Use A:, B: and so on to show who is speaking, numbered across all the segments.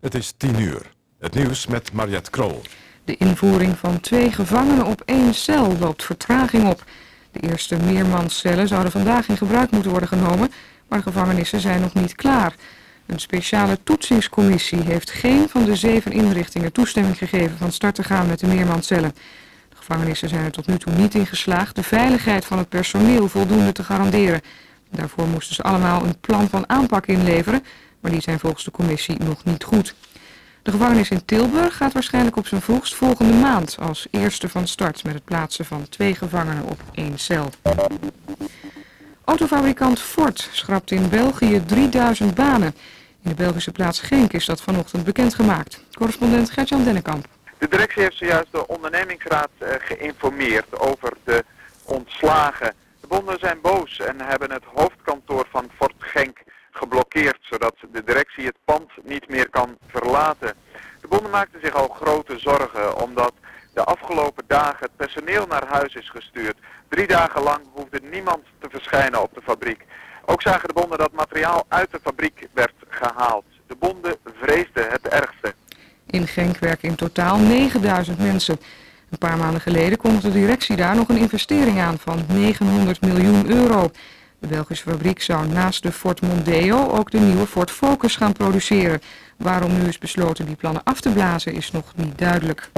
A: Het is tien uur. Het nieuws met Mariette Krol.
B: De invoering van twee gevangenen op één cel loopt vertraging op. De eerste meermanscellen zouden vandaag in gebruik moeten worden genomen, maar gevangenissen zijn nog niet klaar. Een speciale toetsingscommissie heeft geen van de zeven inrichtingen toestemming gegeven van start te gaan met de meermanscellen. De gevangenissen zijn er tot nu toe niet in geslaagd de veiligheid van het personeel voldoende te garanderen. Daarvoor moesten ze allemaal een plan van aanpak inleveren, maar die zijn volgens de commissie nog niet goed. De gevangenis in Tilburg gaat waarschijnlijk op zijn vroegst volgende maand als eerste van start met het plaatsen van twee gevangenen op één cel. Autofabrikant Ford schrapt in België 3000 banen. In de Belgische plaats Genk is dat vanochtend bekendgemaakt. Correspondent Gertjan Dennekamp.
C: De directie heeft zojuist de ondernemingsraad eh, geïnformeerd over de ontslagen. De bonden zijn boos en hebben het hoofdkantoor van Ford Genk geblokkeerd, zodat de directie het pand niet meer kan verlaten. De bonden maakten zich al grote zorgen, omdat de afgelopen dagen het personeel naar huis is gestuurd. Drie dagen lang hoefde niemand te verschijnen op de fabriek. Ook zagen de bonden dat materiaal uit de fabriek werd gehaald. De bonden vreesden het ergste.
B: In Genk werken in totaal 9000 mensen. Een paar maanden geleden kondigde de directie daar nog een investering aan van 900 miljoen euro. De Belgische fabriek zou naast de Ford Mondeo ook de nieuwe Ford Focus gaan produceren. Waarom nu is besloten die plannen af te blazen is nog niet duidelijk.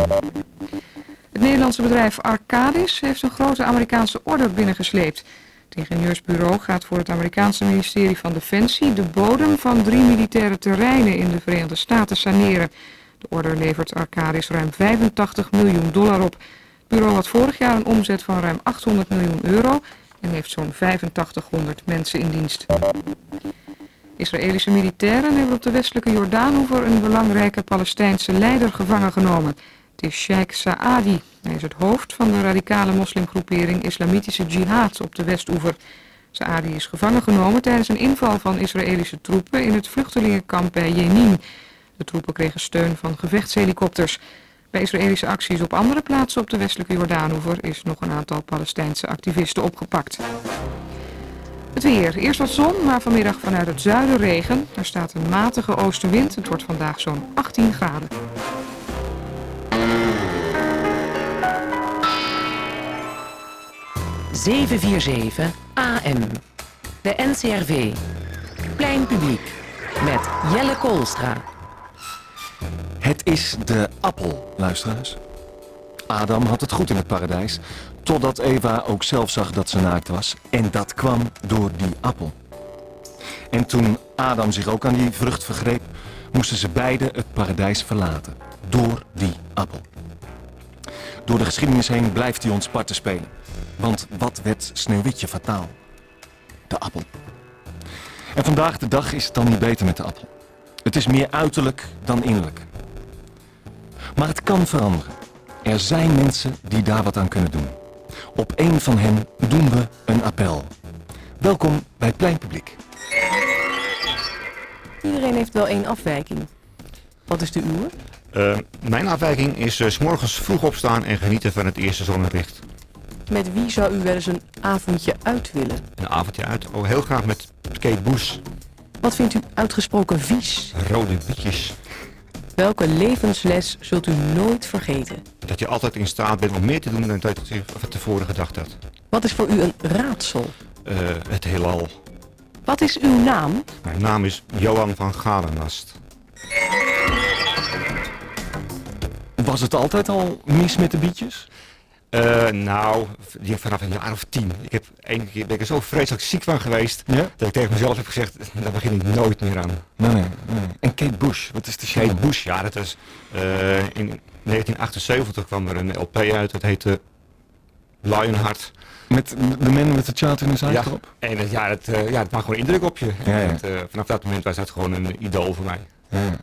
B: Het Nederlandse bedrijf Arcadis heeft een grote Amerikaanse order binnengesleept. Het ingenieursbureau gaat voor het Amerikaanse ministerie van Defensie de bodem van drie militaire terreinen in de Verenigde Staten saneren. De order levert Arcadis ruim 85 miljoen dollar op. Het bureau had vorig jaar een omzet van ruim 800 miljoen euro en heeft zo'n 8500 mensen in dienst. Israëlische militairen hebben op de westelijke Jordaanoever een belangrijke Palestijnse leider gevangen genomen. Het is Sheikh Saadi. Hij is het hoofd van de radicale moslimgroepering Islamitische Jihad op de Westoever. Saadi is gevangen genomen tijdens een inval van Israëlische troepen in het vluchtelingenkamp bij Jenin. De troepen kregen steun van gevechtshelikopters. Bij Israëlische acties op andere plaatsen op de westelijke Jordaanoever is nog een aantal Palestijnse activisten opgepakt. Het weer. Eerst wat zon, maar vanmiddag vanuit het zuiden regen. Er staat een matige oostenwind. Het wordt vandaag zo'n 18 graden.
D: ...747 AM. De NCRV. Plein publiek. Met Jelle Koolstra.
E: Het is de appel, luisteraars. Adam had het goed in het paradijs, totdat Eva ook zelf zag dat ze naakt was. En dat kwam door die appel. En toen Adam zich ook aan die vrucht vergreep, moesten ze beiden het paradijs verlaten. Door die appel. Door de geschiedenis heen blijft hij ons parten spelen. Want wat werd Sneeuwwitje fataal? De appel. En vandaag de dag is het dan niet beter met de appel. Het is meer uiterlijk dan innerlijk. Maar het kan veranderen. Er zijn mensen die daar wat aan kunnen doen. Op één van hen doen we een appel. Welkom bij Pleinpubliek.
F: Iedereen heeft wel één afwijking. Wat is de uwe?
G: Uh, mijn afwijking is uh, s morgens vroeg opstaan en genieten van het eerste zonnelicht.
F: Met wie zou u wel eens een avondje uit willen?
G: Een avondje uit? Oh, heel graag met Kate Boes.
F: Wat vindt u uitgesproken vies?
G: Rode bietjes.
F: Welke levensles zult u nooit vergeten?
G: Dat je altijd in staat bent om meer te doen dan dat je tevoren gedacht had.
F: Wat is voor u een raadsel?
G: Uh, het heelal.
F: Wat is uw naam?
G: Mijn naam is Johan van Galenast.
E: Was het altijd al mis met de bietjes?
G: Uh, nou, vanaf een jaar of tien. Ik heb één keer ben ik er zo vreselijk ziek van geweest
E: ja?
G: dat ik tegen mezelf heb gezegd, daar begin ik nooit meer aan.
E: Nee, nee, nee. En Kate Bush, wat is de
G: Kate Bush, ja, dat was uh, in 1978 kwam er een LP uit, dat heette Lionheart.
E: Met de man with the child in his eye
G: ja,
E: erop?
G: En het, ja, het, uh, ja, het maakt gewoon indruk op je.
E: Ja.
G: En vanaf dat moment was dat gewoon een idool voor mij.
E: Ja.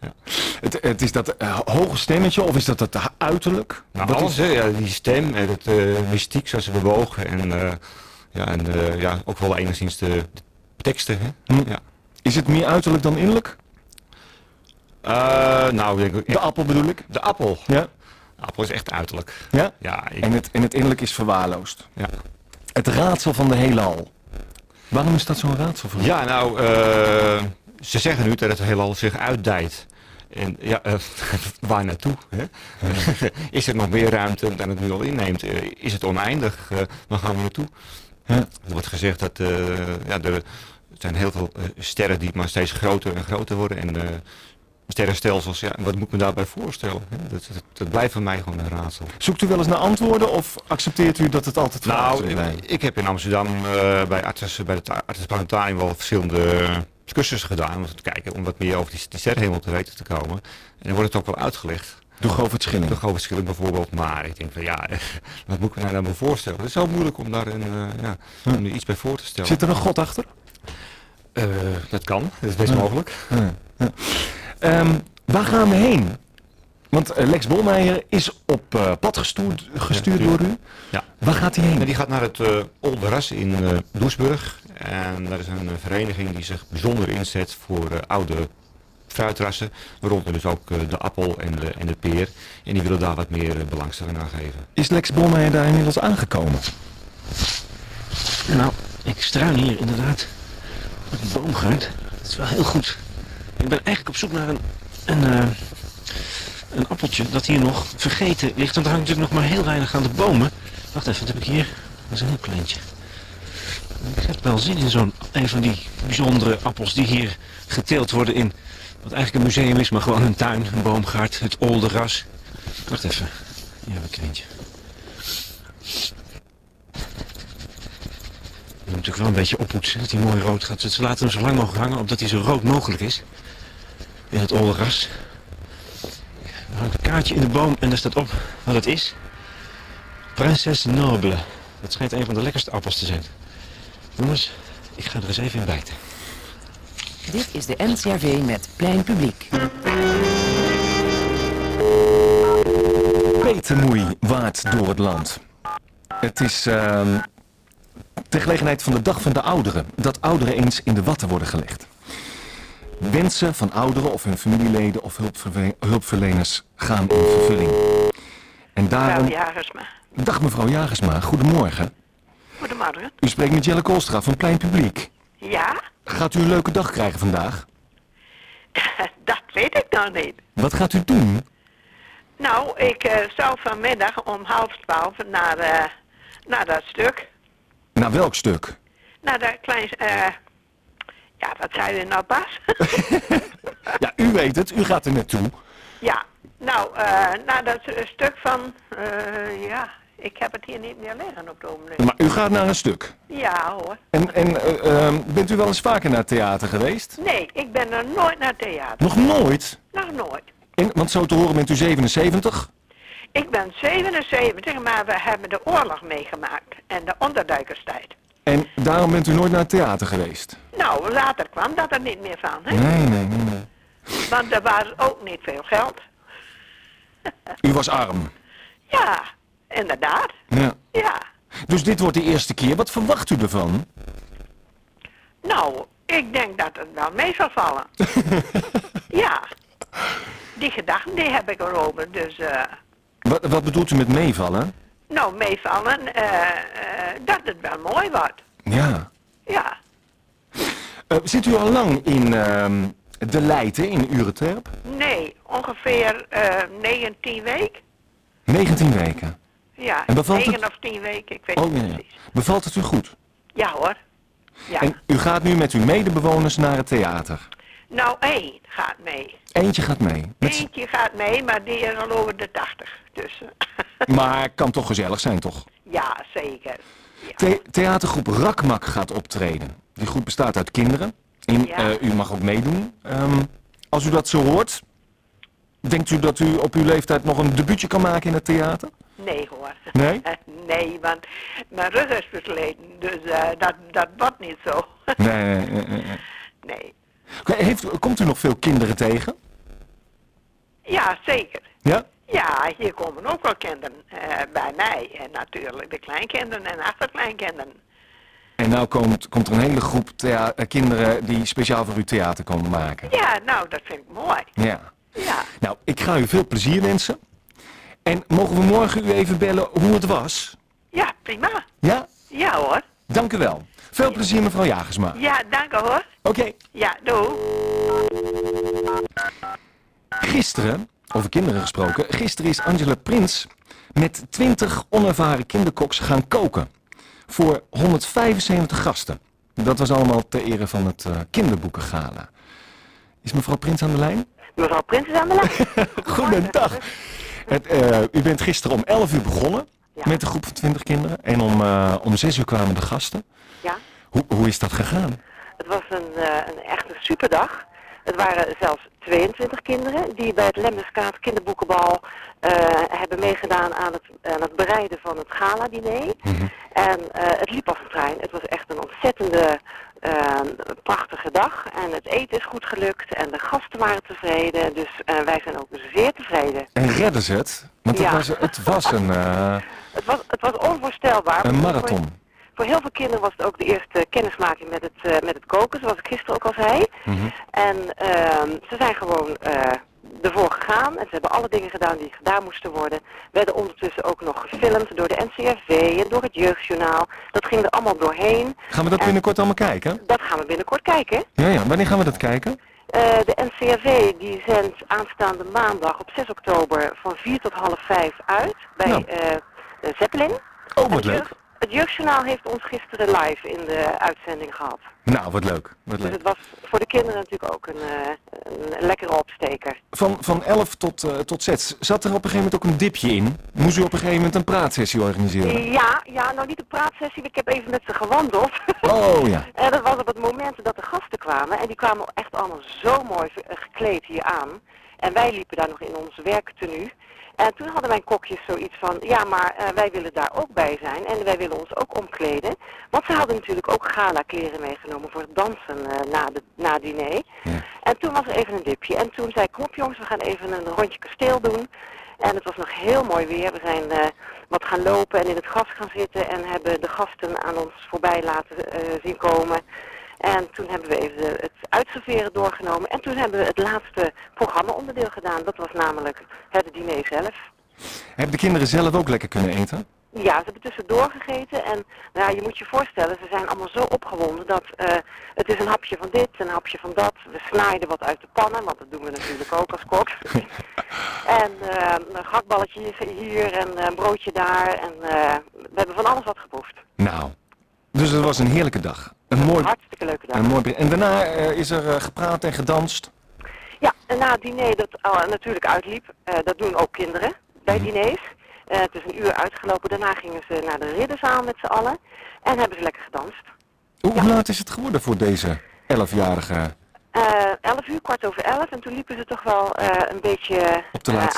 E: Ja. Het, het, is dat uh, hoge stemmetje of is dat het uiterlijk?
G: Nou,
E: Wat
G: alles,
E: is...
G: ja, die stem en het uh, mystiek zoals ze bewogen en, uh, ja, en ja, ook wel enigszins de, de teksten. Hè?
E: Hm.
G: Ja.
E: Is het meer uiterlijk dan innerlijk?
G: nou, ik,
E: de appel bedoel ik?
G: De appel?
E: Ja.
G: De appel is echt uiterlijk.
E: Ja?
G: Ja. Ik...
E: En, het, en het innerlijk is verwaarloosd?
G: Ja.
E: Het raadsel van de heelal. Waarom is dat zo'n raadsel voor?
G: Ja, nou, ze zeggen nu dat het heelal zich uitdijt. En ja, eh, waar naartoe? Hè? is er nog meer ruimte dan het nu al inneemt? Eh, is het oneindig? Eh, waar gaan we naartoe?
E: Ja.
G: Er wordt gezegd dat ja, er zijn heel veel sterren die maar steeds groter en groter worden. En sterrenstelsels, ja, wat moet ik me daarbij voorstellen? Hè? Dat, dat, dat blijft voor mij gewoon een raadsel.
E: Zoekt u wel eens naar antwoorden of accepteert u dat het altijd
G: Nou, ik,
E: zijn?
G: ik heb in Amsterdam eh, bij, Artes, bij het Artes Planetarium wel verschillende cursussen gedaan. Om te kijken om wat meer over die, die sterrenhemel te weten te komen. En dan wordt het ook wel uitgelegd.
E: Doe Govert Schilling.
G: De grote verschillen bijvoorbeeld. Maar ik denk van ja, wat moet ik me nou dan voorstellen? Het is zo moeilijk om daar een, eh, ja, om er iets bij voor te stellen.
E: Zit er een god achter?
G: Eh, dat kan, dat is best mogelijk.
E: Ja, ja. Ehm, waar gaan we heen? Want eh, Lex Bolmeijer is op eh, pad gestuurd, gestuurd
G: Ja,
E: door u.
G: Ja.
E: Waar gaat hij heen?
G: En die gaat naar het eh Olderas in eh Doesburg. En dat is een vereniging die zich bijzonder inzet voor eh, oude fruitrassen. Waaronder dus ook de appel en de, en de peer. En die willen daar wat meer belangstelling aan geven.
E: Is Lex Bolmeijer daar inmiddels aangekomen?
H: Nou, ik struin hier inderdaad op die boomgaard. Dat is wel heel goed. Ik ben eigenlijk op zoek naar een, een, eh, een appeltje dat hier nog vergeten ligt. Want er hangt natuurlijk nog maar heel weinig aan de bomen. Wacht even, wat heb ik hier? Dat is een heel kleintje. Ik heb wel zin in zo'n een van die bijzondere appels die hier geteeld worden in wat eigenlijk een museum is, maar gewoon een tuin, een boomgaard, het Olderas. Wacht even, hier heb ik eentje. Je moet natuurlijk wel een beetje oppoetsen, dat hij mooi rood gaat. Ze laten hem zo lang mogelijk hangen, opdat hij zo rood mogelijk is. In het olderas. Er hangt een kaartje in de boom en daar staat op wat het is. Prinses Noble. Dat schijnt een van de lekkerste appels te zijn. Jongens, ik ga er eens even in bijten.
D: Dit is de NCRV met Plein Publiek.
E: Petermoei waard door het land. Het is ehm ter gelegenheid van de Dag van de Ouderen dat ouderen eens in de watten worden gelegd. Wensen van ouderen of hun familieleden of hulpverleners gaan in vervulling. En daarom...
I: Mevrouw Jagersma.
E: Dag mevrouw Jagersma, goedemorgen.
I: Goedemorgen.
E: U spreekt met Jelle Koolstra van Plein Publiek.
I: Ja,
E: Gaat u een leuke dag krijgen vandaag?
I: dat weet ik nog niet.
E: Wat gaat u doen?
I: Nou, ik eh, zou vanmiddag om half twaalf naar, eh, naar dat stuk.
E: Naar welk stuk?
I: Naar dat klein... eh ja, wat zei u nou pas?
E: Ja, u weet het, u gaat er naartoe.
I: ja, nou, naar dat eh, stuk van... eh, ja, ik heb het hier niet meer liggen op het ogenblik.
E: Maar u gaat naar een stuk.
I: Ja hoor.
E: En, en eh, ehm, bent u wel eens vaker naar theater geweest?
I: Nee, ik ben er nooit naar theater.
E: Nog nooit?
I: Nog nooit.
E: En, want zo te horen bent u 77?
I: Ik ben 77, maar we hebben de oorlog meegemaakt. En de onderduikerstijd.
E: En daarom bent u nooit naar het theater geweest?
I: Nou, later kwam dat er niet meer van, hè?
E: Nee, nee, nee. nee.
I: Want er was ook niet veel geld.
E: U was arm.
I: Ja, inderdaad.
E: Ja.
I: Ja.
E: Dus dit wordt de eerste keer. Wat verwacht u ervan?
I: Nou, ik denk dat het wel mee zal vallen. ja. Die gedachten die heb ik erover. Dus, eh,
E: Wat, wat bedoelt u met meevallen?
I: Nou, meevallen, eh, eh, dat het wel mooi wordt.
E: Ja.
I: Ja.
E: Eh, zit u al lang in ehm, de Leiden in Ureterp?
I: Nee, ongeveer eh 19 weken.
E: 19 weken.
I: Ja,
E: En bevalt
I: 9
E: het-
I: of 10 weken, ik weet
E: Oh,
I: niet
E: ja, ja.
I: precies.
E: Bevalt het u goed?
I: Ja hoor. Ja.
E: En u gaat nu met uw medebewoners naar het theater.
I: Nou, één gaat mee.
E: Eentje gaat mee. Met
I: Eentje gaat mee, maar die is al over de 80. Dus, eh,
E: maar kan toch gezellig zijn, toch?
I: ja, zeker. Ja.
E: The- theatergroep Rakmak gaat optreden. Die groep bestaat uit kinderen. En,
I: Ja.
E: eh, u mag ook meedoen. Ehm, als u dat zo hoort, denkt u dat u op uw leeftijd nog een debuutje kan maken in het theater?
I: Nee hoor.
E: Nee?
I: nee, want mijn rug is versleten, dus eh, dat, dat wordt niet zo.
E: Nee, nee, nee, nee, nee. Heeft, komt u nog veel kinderen tegen?
I: Ja, zeker.
E: Ja?
I: Ja, hier komen ook wel kinderen eh, bij mij. En natuurlijk de kleinkinderen en achterkleinkinderen.
E: En nou komt, komt er een hele groep eh, kinderen die speciaal voor u theater komen maken.
I: Ja, nou, dat vind ik mooi.
E: Ja.
I: Ja,
E: Nou, ik ga u veel plezier wensen. En mogen we morgen u even bellen hoe het was?
I: ja prima.
E: Ja?
I: Ja hoor.
E: Dank u wel. Veel plezier mevrouw Jagersma.
I: Ja, dank u hoor.
E: Oké.
I: Ja, doei.
E: Gisteren, over kinderen gesproken, gisteren is Angela Prins met 20 onervaren kinderkoks gaan koken. Voor 175 gasten. Dat was allemaal ter ere van het uh, kinderboekengala. Is mevrouw Prins aan de lijn?
J: Mevrouw Prins is aan de lijn.
E: Goedendag. Het, uh, u bent gisteren om 11 uur begonnen ja. met een groep van 20 kinderen. En om, uh, om 6 uur kwamen de gasten.
J: Ja.
E: Hoe, hoe is dat gegaan?
J: Het was een, een echte superdag. Het waren zelfs 22 kinderen die bij het Lemmeskaat kinderboekenbal uh, hebben meegedaan aan het, aan het bereiden van het gala-diner. Mm -hmm. En uh, het liep als een trein. Het was echt een ontzettende uh, prachtige dag. En het eten is goed gelukt en de gasten waren tevreden. Dus wij zijn ook zeer tevreden.
E: En redden ze het? Want het, ja. was, het was een...
J: het, was, het was onvoorstelbaar.
E: Een marathon.
J: Voor heel veel kinderen was het ook de eerste kennismaking met het, uh, met het koken, zoals ik gisteren ook al zei. Mm -hmm. En uh, ze zijn gewoon uh, ervoor gegaan en ze hebben alle dingen gedaan die gedaan moesten worden. Werden ondertussen ook nog gefilmd door de NCRV en door het Jeugdjournaal. Dat ging er allemaal doorheen.
E: Gaan we dat en binnenkort allemaal kijken?
J: Dat gaan we binnenkort kijken.
E: Ja, ja. Wanneer gaan we dat kijken?
J: De NCRV die zendt aanstaande maandag op 6 oktober van 4 tot half 5 uit bij
E: Nou.
J: Uh, Zeppelin.
E: Oh, wat leuk.
J: Het Jeugdjournaal heeft ons gisteren live in de uitzending gehad.
E: Nou, wat leuk. Wat
J: Dus
E: leuk.
J: het was voor de kinderen natuurlijk ook een, eh, een lekkere opsteker.
E: Van, van 11 tot, eh, tot 6. Zat er op een gegeven moment ook een dipje in? Moest u op een gegeven moment een praatsessie organiseren?
J: Ja, ja, nou niet een praatsessie, ik heb even met ze gewandeld.
E: Oh ja.
J: En dat was op het moment dat de gasten kwamen. En die kwamen echt allemaal zo mooi ge- eh, gekleed hier aan. En wij liepen daar nog in ons werktenu. En toen hadden mijn kokjes zoiets van, ja, maar eh, wij willen daar ook bij zijn. En wij willen ons ook omkleden. Want ze hadden natuurlijk ook gala kleren meegenomen voor het dansen eh, na, de, na het diner. En toen was er even een dipje. En toen zei ik, kom op jongens, we gaan even een rondje kasteel doen. En het was nog heel mooi weer. We zijn eh, wat gaan lopen en in het gras gaan zitten en hebben de gasten aan ons voorbij laten eh, zien komen. En toen hebben we even het uitserveren doorgenomen. En toen hebben we het laatste programma-onderdeel gedaan. Dat was namelijk het diner zelf.
E: Hebben de kinderen zelf ook lekker kunnen eten?
J: Ja, ze hebben tussendoor gegeten en nou, ja, je moet je voorstellen, ze zijn allemaal zo opgewonden dat eh, het is een hapje van dit, een hapje van dat. We snijden wat uit de pannen, want dat doen we natuurlijk ook als koks. en eh, een gakballetje hier en een broodje daar en eh, we hebben van alles wat geproefd.
E: Nou, dus het was een heerlijke dag. Een mooi,
J: Hartstikke leuke dag.
E: een mooi En daarna eh, is er eh, gepraat en gedanst.
J: Ja, en na het diner dat natuurlijk uitliep, eh, dat doen ook kinderen bij
E: Mhm.
J: diners. Het is een uur uitgelopen, daarna gingen ze naar de ridderzaal met z'n allen en hebben ze lekker gedanst.
E: Hoe, laat is het geworden voor deze 11-jarige?
J: Eh 11 uur, kwart over 11 en toen liepen ze toch wel een beetje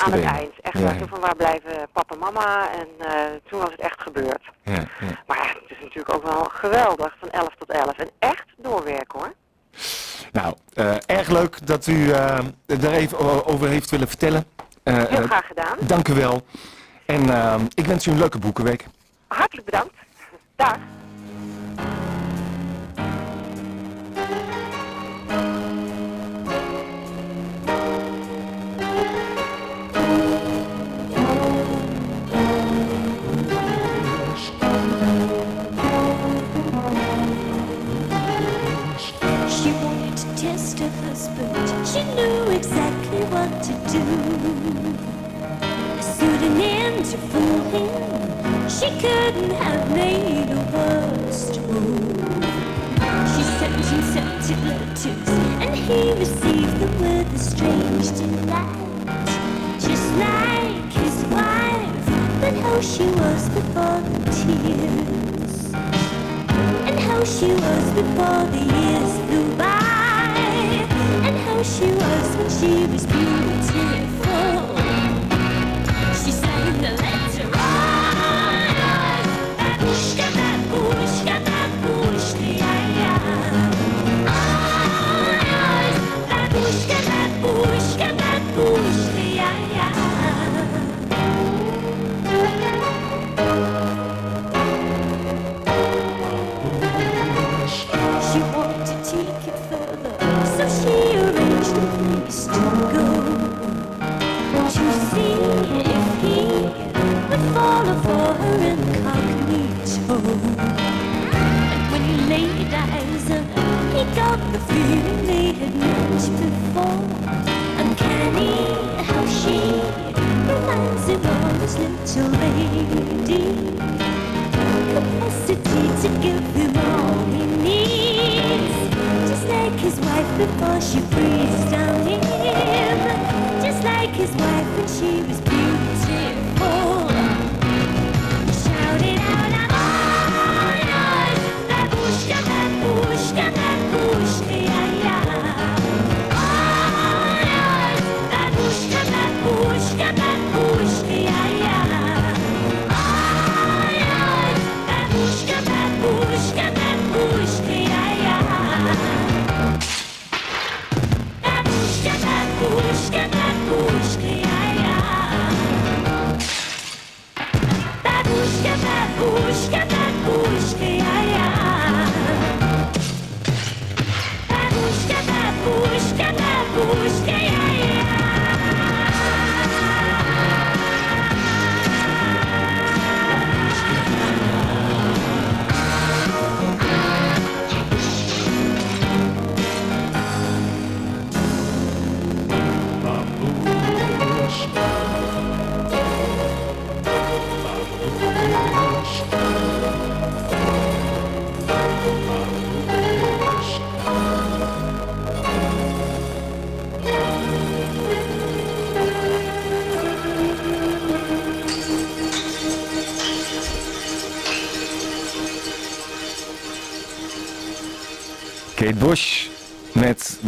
J: aan het eind. Echt
E: Ja,
J: van waar blijven papa en mama en toen was het echt gebeurd.
E: Ja.
J: Maar natuurlijk ook wel geweldig van 11 tot 11 en echt doorwerken hoor.
E: Nou, eh, erg leuk dat u eh daar even o- over heeft willen vertellen. Eh,
J: Heel
E: eh,
J: graag gedaan.
E: dank u wel. En eh, ik wens u een leuke boekenweek.
K: because you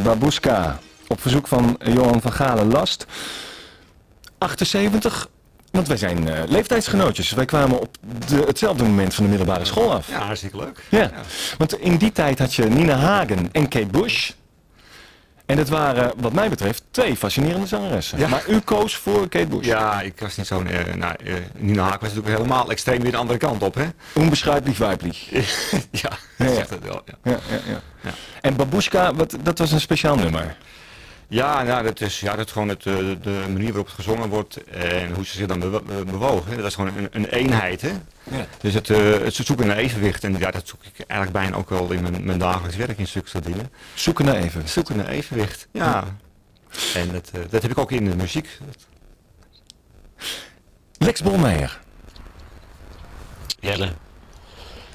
K: Babushka.
E: Op verzoek van Johan van Galen Last. 78, want wij zijn eh, leeftijdsgenootjes. Wij kwamen op de, hetzelfde moment van de middelbare school af.
G: Ja, hartstikke leuk.
E: Ja, want in die tijd had je Nina Hagen en Kate Bush. En het waren, wat mij betreft, twee fascinerende zangeressen.
G: Ja.
E: Maar u koos voor Kate Bush.
G: Ja, ik was niet zo'n... eh nou, eh, Nina Haak was natuurlijk helemaal extreem weer de andere kant op, hè?
E: Onbeschrijpelijk weiblich.
G: ja,
E: Ja,
G: dat
E: ja.
G: zegt het wel, ja.
E: Ja, ja, ja.
G: Ja.
E: En Babushka, wat, dat was een speciaal nummer.
G: Ja, nou, dat is, ja, dat is gewoon het, eh, de manier waarop het gezongen wordt en hoe ze zich dan bewo- eh, bewogen. Dat is gewoon een, een eenheid, hè?
E: Ja.
G: Dus het, eh, het zoeken naar evenwicht. En ja, dat zoek ik eigenlijk bijna ook wel in mijn, mijn dagelijks werk in soort dingen.
E: Zoeken naar even.
G: Zoeken naar evenwicht, ja. En dat, eh, dat heb ik ook in de muziek.
E: Lex Bolmeijer.
H: Jelle.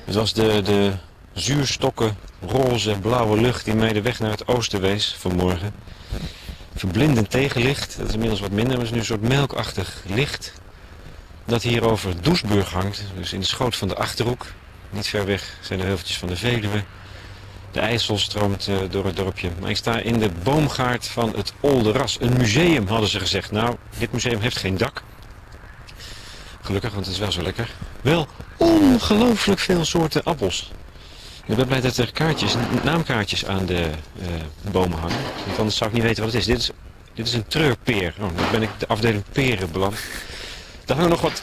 H: Het was de, de zuurstokken, roze en blauwe lucht die mij de weg naar het oosten wees vanmorgen. Verblindend tegenlicht, dat is inmiddels wat minder, maar is nu een soort melkachtig licht. Dat hier over Doesburg hangt, dus in de schoot van de Achterhoek. Niet ver weg zijn de heuveltjes van de Veluwe. De IJssel stroomt eh, door het dorpje. Maar ik sta in de boomgaard van het Olde Ras. Een museum, hadden ze gezegd. Nou, dit museum heeft geen dak. Gelukkig, want het is wel zo lekker. Wel ongelooflijk veel soorten appels. Ik ben blij dat er kaartjes, naamkaartjes aan de eh, bomen hangen. Want anders zou ik niet weten wat het is. Dit is, dit is een treurpeer. Oh, dan ben ik de afdeling peren beland. Er hangen nog wat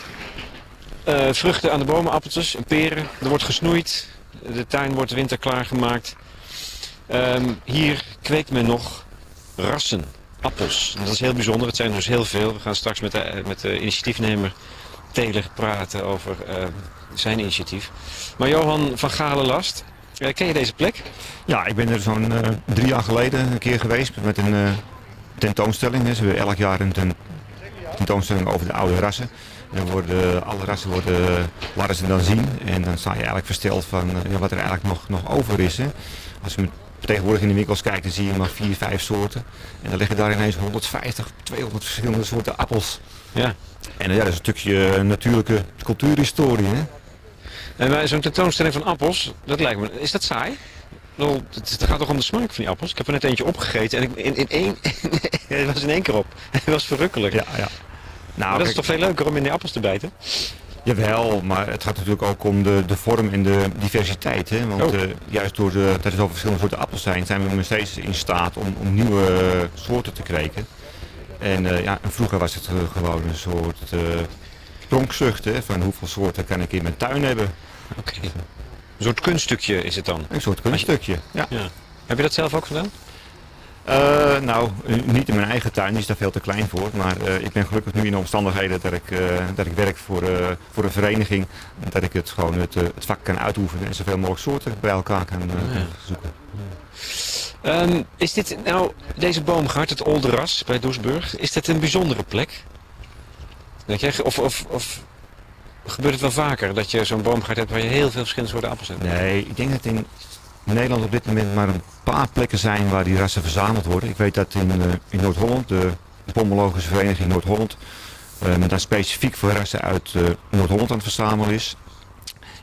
H: eh, vruchten aan de bomen, appeltjes en peren. Er wordt gesnoeid. De tuin wordt winterklaar gemaakt. Ehm, hier kweekt men nog rassen, appels. En dat is heel bijzonder. Het zijn dus heel veel. We gaan straks met de, met de initiatiefnemer Teler praten over eh, zijn initiatief. Maar Johan van Galen-Last, eh, ken je deze plek?
G: Ja, ik ben er zo'n eh, drie jaar geleden een keer geweest met een eh, tentoonstelling. hè. Ze hebben elk jaar een ten- tentoonstelling over de oude rassen. En dan worden, alle rassen worden, laten ze dan zien. En dan sta je eigenlijk versteld van ja, wat er eigenlijk nog, nog over is. Hè. Als je met- tegenwoordig in de winkels kijkt, dan zie je maar vier, vijf soorten. En dan liggen daar ineens 150, 200 verschillende soorten appels.
H: Ja.
G: En ja, dat is een stukje natuurlijke cultuurhistorie. Hè.
H: En bij zo'n tentoonstelling van appels, dat lijkt me, is dat saai? Het, gaat toch om de smaak van die appels? Ik heb er net eentje opgegeten en ik, in, in één, het was in één keer op. Het was verrukkelijk.
G: Ja, ja.
H: Nou, dat
G: kijk-
H: is toch veel leuker om in die appels te bijten?
G: Jawel, maar het gaat natuurlijk ook om de, de vorm en de diversiteit. Hè? Want
H: Oh.
G: eh, juist door de, dat er zoveel verschillende soorten appels zijn, zijn we nog steeds in staat om, om nieuwe eh, soorten te kweken. En, eh, ja, en vroeger was het gewoon een soort pronkzucht, hè? van hoeveel soorten kan ik in mijn tuin hebben.
H: Oké. Een soort kunststukje is het dan?
G: Een soort kunststukje, ja.
H: Ja. Heb je dat zelf ook gedaan?
G: Eh, nou, niet in mijn eigen tuin, die is daar veel te klein voor. Maar eh, ik ben gelukkig nu in de omstandigheden dat ik, eh, dat ik werk voor, voor een vereniging. Dat ik het gewoon het, het vak kan uitoefenen en zoveel mogelijk soorten bij elkaar kan,
H: Ja.
G: zoeken.
H: Ehm, is dit nou, deze boomgaard, het Olde Ras bij Doesburg, is dat een bijzondere plek? Denk of, of, of gebeurt het wel vaker dat je zo'n boomgaard hebt waar je heel veel verschillende soorten appels hebt?
G: Nee, ik denk dat in Nederland op dit moment maar een paar plekken zijn waar die rassen verzameld worden. Ik weet dat in, eh, in Noord-Holland, de Pomologische Vereniging Noord-Holland, eh, met daar specifiek voor rassen uit eh, Noord-Holland aan het verzamelen is.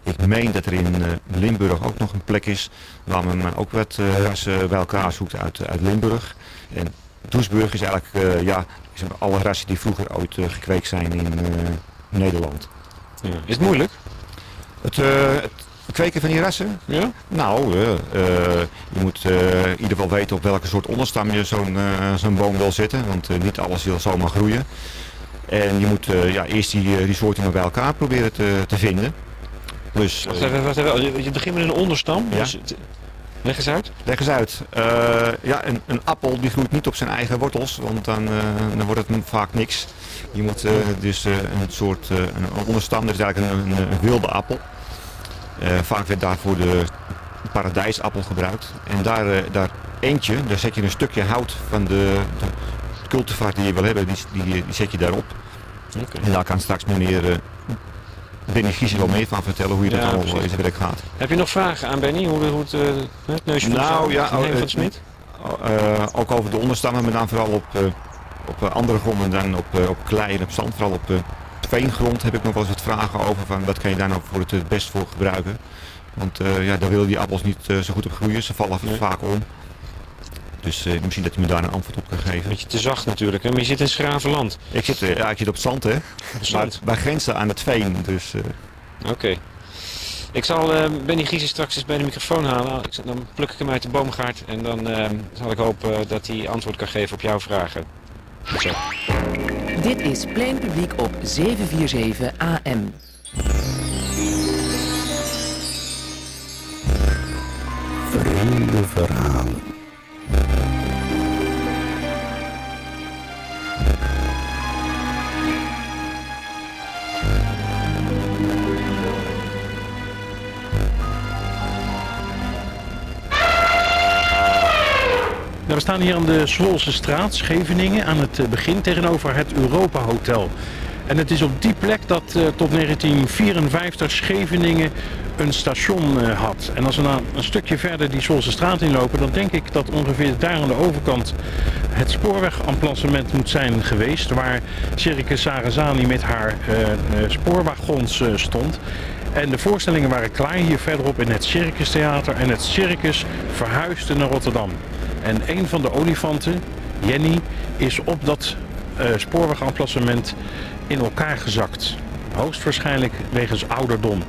G: Ik meen dat er in Limburg ook nog een plek is waar men ook wat rassen bij elkaar zoekt uit, uit Limburg. En Doesburg is eigenlijk ja, alle rassen die vroeger ooit gekweekt zijn in Nederland.
H: Ja. Is het moeilijk?
G: Het, eh, het kweken van die rassen?
H: Ja?
G: Nou, eh, eh, je moet in ieder geval weten op welke soort onderstam je zo'n zo'n boom wil zetten. Want niet alles wil zomaar groeien. En je moet ja, eerst die, die soorten maar bij elkaar proberen te, te vinden. Dus,
H: Wacht even, wacht even. Je- begint met een onderstam.
G: Ja.
H: Dus leg eens uit.
G: Leg eens uit. Ja, een, een appel die groeit niet op zijn eigen wortels, want dan, dan wordt het vaak niks. Je moet eh, dus eh, een soort eh, een onderstam, dat is eigenlijk een, een, wilde appel. Vaak werd daarvoor de paradijsappel gebruikt. En daar, daar eentje, daar zet je een stukje hout van de, de cultivar die je wil hebben, die, die, die zet je daarop. En daar kan straks meneer uh, Benny Gies wel meer van vertellen hoe je dat allemaal in zijn werk gaat.
H: Heb je nog vragen aan Benny? Hoe, hoe het, eh, het neusje van
G: Nou
H: vrouw,
G: ja,
H: van
G: oh,
H: van Smit?
G: Eh, ook over de onderstammen, maar dan vooral op, op eh, andere gronden dan op, eh, op klei en op zand. Vooral op eh, veengrond heb ik nog wel eens wat vragen over van wat kan je daar nou voor het best voor gebruiken. Want ja, daar willen die appels niet zo goed op groeien. Ze vallen vaak om. Dus eh, misschien dat hij me daar een antwoord op kan geven.
H: Beetje te zacht natuurlijk, hè? maar je zit in Schravenland.
G: Ik zit, ja, ik zit op zand, hè. Maar
H: zand.
G: wij grenzen aan het veen, dus...
H: Oké. Ik zal Benny Giezen straks eens bij de microfoon halen. Dan pluk ik hem uit de boomgaard en dan zal ik hopen dat hij antwoord kan geven op jouw vragen.
D: Dit is Plein Publiek op 747 AM.
L: Vreemde verhalen.
M: Nou, we staan hier aan de Zwolse straat, Scheveningen, aan het eh, begin tegenover het Europa Hotel. En het is op die plek dat eh, tot 1954 Scheveningen een station eh, had. En als we nou een stukje verder die Zwolse straat inlopen, dan denk ik dat ongeveer daar aan de overkant het spoorwegemplacement moet zijn geweest. Waar Circus Sarazani met haar spoorwagons stond. En de voorstellingen waren klaar hier verderop in het Circus Theater. En het circus verhuisde naar Rotterdam. En een van de olifanten, Jenny, is op dat spoorwegemplacement in elkaar gezakt. Hoogstwaarschijnlijk wegens ouderdom.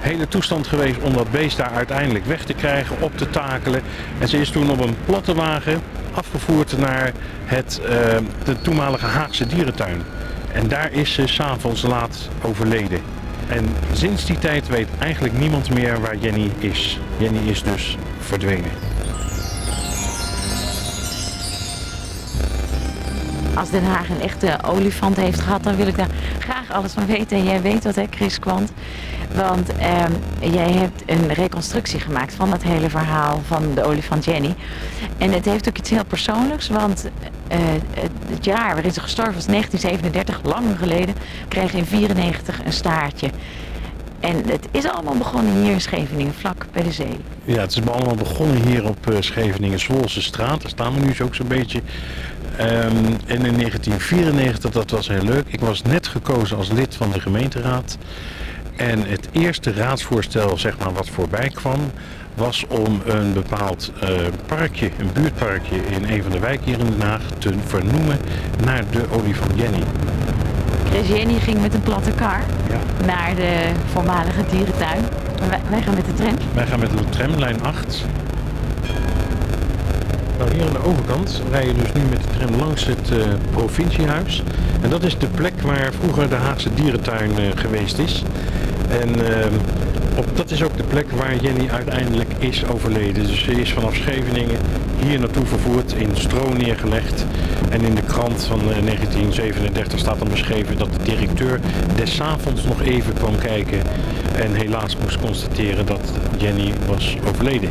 M: Hele toestand geweest om dat beest daar uiteindelijk weg te krijgen, op te takelen. En ze is toen op een platte wagen afgevoerd naar het, eh, de toenmalige Haagse dierentuin. En daar is ze s'avonds laat overleden. En sinds die tijd weet eigenlijk niemand meer waar Jenny is. Jenny is dus verdwenen.
N: Als Den Haag een echte olifant heeft gehad, dan wil ik daar graag alles van weten. En jij weet dat, hè, Chris Kwant? Want ehm, jij hebt een reconstructie gemaakt van het hele verhaal van de olifant Jenny. En het heeft ook iets heel persoonlijks, want eh, het- jaar waarin ze gestorven was, 1937, lang geleden, kreeg in 94 een staartje. En het is allemaal begonnen hier in Scheveningen, vlak bij de zee.
M: Ja, het is allemaal begonnen hier op eh, Scheveningen Zwolse straat. Daar staan we nu ook zo'n beetje. Ehm, en in 1994, dat was heel leuk. Ik was net gekozen als lid van de gemeenteraad. En het eerste raadsvoorstel, zeg maar, wat voorbij kwam, was om een bepaald eh, parkje, een buurtparkje in een van de wijken hier in Den Haag te vernoemen naar de olifant Jenny.
N: Dus Jenny ging met een platte kar naar de voormalige dierentuin. En Wij, wij gaan met de tram.
M: Wij gaan met de tram, lijn 8. Nou, hier aan de overkant rij je dus nu met de tram langs het eh, provinciehuis. En dat is de plek waar vroeger de Haagse dierentuin eh, geweest is. En eh, op, dat is ook de plek waar Jenny uiteindelijk is overleden. Dus ze is vanaf Scheveningen hier naartoe vervoerd, in stro neergelegd. En in de krant van eh, 1937 staat dan beschreven dat de directeur des avonds nog even kwam kijken. En helaas moest constateren dat Jenny was overleden.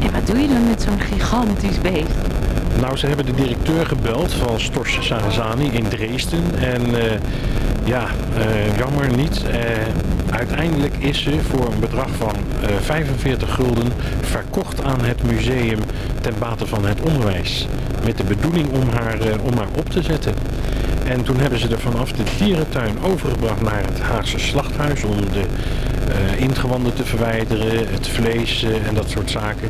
N: En wat doe je dan met zo'n gigantisch beest?
M: Nou, ze hebben de directeur gebeld van Stors Sarazani in Dresden. En eh, ja, eh, jammer niet. Eh, uiteindelijk is ze voor een bedrag van eh, 45 gulden verkocht aan het museum ten bate van het onderwijs. Met de bedoeling om haar, om haar op te zetten. En toen hebben ze er vanaf de dierentuin overgebracht naar het Haagse slachthuis om de ingewanden te verwijderen, het vlees eh, en dat soort zaken.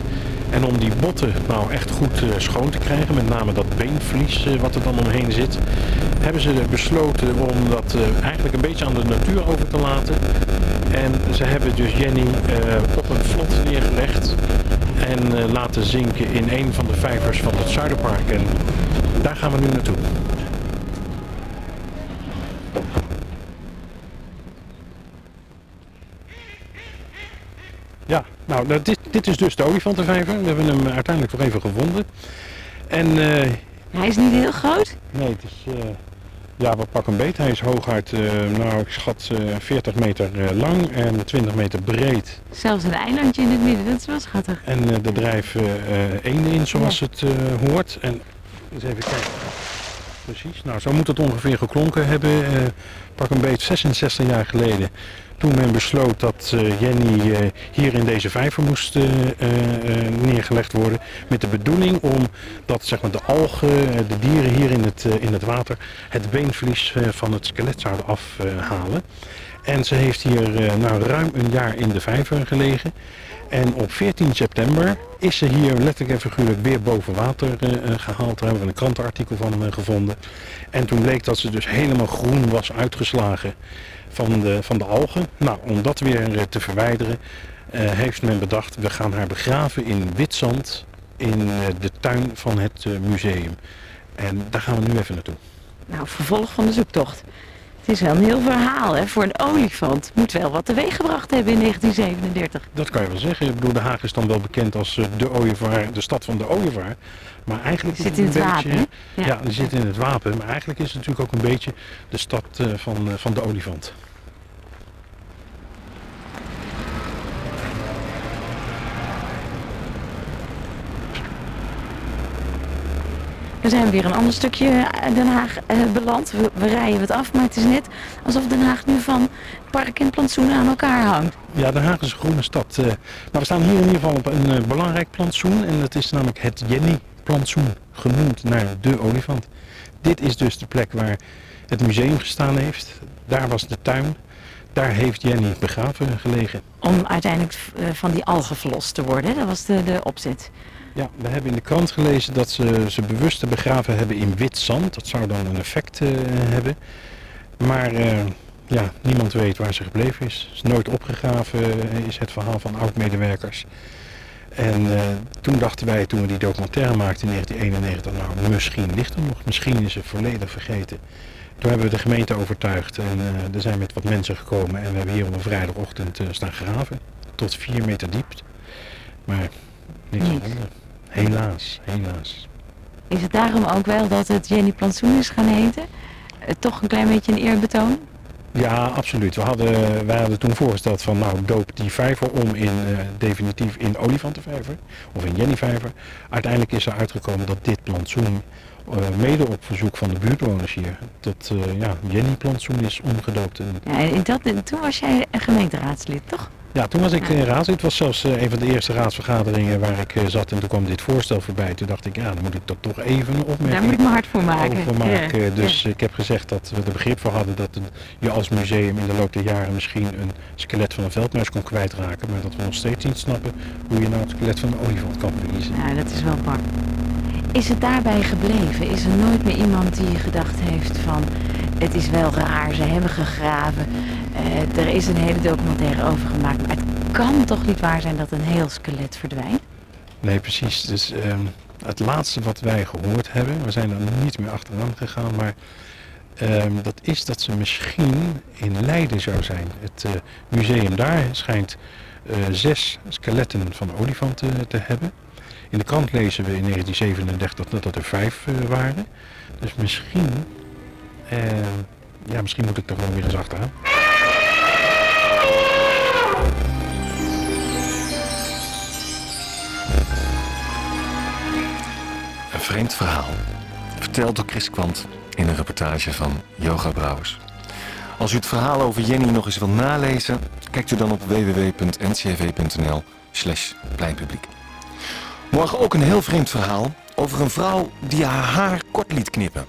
M: En om die botten nou echt goed eh, schoon te krijgen, met name dat beenvlies eh, wat er dan omheen zit, hebben ze besloten om dat eh, eigenlijk een beetje aan de natuur over te laten. En ze hebben dus Jenny eh, op een vlot neergelegd en eh, laten zinken in een van de vijvers van het Zuiderpark. En daar gaan we nu naartoe. Nou, nou, dit, dit is dus de olifantenvijver. We hebben hem uiteindelijk nog even gevonden. En eh,
N: Hij is niet heel groot.
M: nee, het is, eh, ja, wat pak een beet. Hij is hooguit, eh, nou, ik schat eh 40 meter lang en 20 meter breed.
N: Zelfs een eilandje in het midden, dat is wel schattig.
M: En er drijven eenden in zoals het hoort. En eens even kijken. Precies, nou zo moet het ongeveer geklonken hebben. eh, pak een beet 66 jaar geleden. Toen men besloot dat eh, Jenny eh, hier in deze vijver moest neergelegd worden. Met de bedoeling om dat zeg maar, de algen, de dieren hier in het, in het water, het beenvlies van het skelet zouden afhalen. En ze heeft hier nou ruim een jaar in de vijver gelegen. En op 14 september is ze hier letterlijk en figuurlijk weer boven water eh, eh, gehaald. Daar hebben we een krantenartikel van eh, gevonden. En toen bleek dat ze dus helemaal groen was uitgeslagen van de, van de algen. Nou, om dat weer te verwijderen heeft men bedacht, we gaan haar begraven in wit zand in de tuin van het museum. En daar gaan we nu even naartoe.
N: Nou, vervolg van de zoektocht. Het is wel een heel verhaal hè, voor een olifant. Moet wel wat teweeg gebracht hebben in 1937.
M: Dat kan je wel zeggen. Ik bedoel, Den Haag is dan wel bekend als eh, de ooievaar, de stad van de ooievaar. Maar eigenlijk
N: Zit in het
M: beetje...
N: wapen,
M: Ja. die zit in het wapen. Maar eigenlijk is het natuurlijk ook een beetje de stad eh, van, eh, van de olifant.
N: We zijn weer een ander stukje eh, Den Haag eh, beland. We, we rijden wat af, maar het is net alsof Den Haag nu van park en plantsoenen aan elkaar hangt.
M: Ja, Den Haag is een groene stad. Eh, nou, we staan hier in ieder geval op een belangrijk plantsoen. En dat is namelijk het Jenny-plantsoen, genoemd naar de olifant. Dit is dus de plek waar het museum gestaan heeft. Daar was de tuin. Daar heeft Jenny begraven gelegen.
N: Om uiteindelijk van die algen verlost te worden. Dat was de, de opzet.
M: Ja, we hebben in de krant gelezen dat ze ze bewust begraven hebben in wit zand. Dat zou dan een effect eh, hebben. Maar eh, ja, niemand weet waar ze gebleven is. Is nooit opgegraven, eh, is het verhaal van oud-medewerkers. En toen dachten wij, toen we die documentaire maakten in 1991, nou misschien ligt er nog, misschien is ze volledig vergeten. Toen hebben we de gemeente overtuigd en er zijn met wat mensen gekomen en we hebben hier op een vrijdagochtend staan graven. Tot vier meter diep. Maar niks. Helaas, helaas.
N: Is het daarom ook wel dat het Jenny Plantsoen is gaan heten? Eh, toch een klein beetje een eerbetoon?
M: Ja, absoluut. We hadden, wij hadden toen voorgesteld van nou doop die vijver om in eh, definitief in olifantenvijver of in Jennyvijver. Uiteindelijk is er uitgekomen dat dit plantsoen eh, mede op verzoek van de buurtbewoners hier tot eh, ja, Jenny plantsoen is omgedoopt. En,
N: Ja, en dat, en toen was jij een gemeenteraadslid, toch?
M: Ja, toen was ik eh, raadslid. Het was zelfs eh, een van de eerste raadsvergaderingen waar ik eh, zat en toen kwam dit voorstel voorbij. Toen dacht ik, ja, dan moet ik dat toch even een opmerking
N: Daar moet ik me hard voor maken.
M: over maken.
N: Ja,
M: Dus ik heb gezegd dat we er begrip voor hadden dat je als museum in de loop der jaren misschien een skelet van een veldmuis kon kwijtraken. Maar dat we nog steeds niet snappen hoe je nou het skelet van een olifant kan verliezen.
N: Ja, dat is wel bang. Is het daarbij gebleven? Is er nooit meer iemand die gedacht heeft van... het is wel raar, ze hebben gegraven. eh, er is een hele documentaire over gemaakt. Maar het kan toch niet waar zijn dat een heel skelet verdwijnt?
M: Nee, precies. Dus ehm, het laatste wat wij gehoord hebben, we zijn er niet meer achteraan gegaan, maar ehm, dat is dat ze misschien in Leiden zou zijn. Het eh, museum daar schijnt eh, zes skeletten van olifanten te hebben. In de krant lezen we in 1937 dat dat er vijf eh, waren. Dus misschien, eh, ja, misschien moet ik er gewoon weer eens achteraan.
E: Een vreemd verhaal. Verteld door Chris Kwant in een reportage van Yoga Brouwers. Als u het verhaal over Jenny nog eens wilt nalezen, kijkt u dan op www.ncv.nl slash pleinpubliek. Morgen ook een heel vreemd verhaal over een vrouw die haar haar kort liet knippen.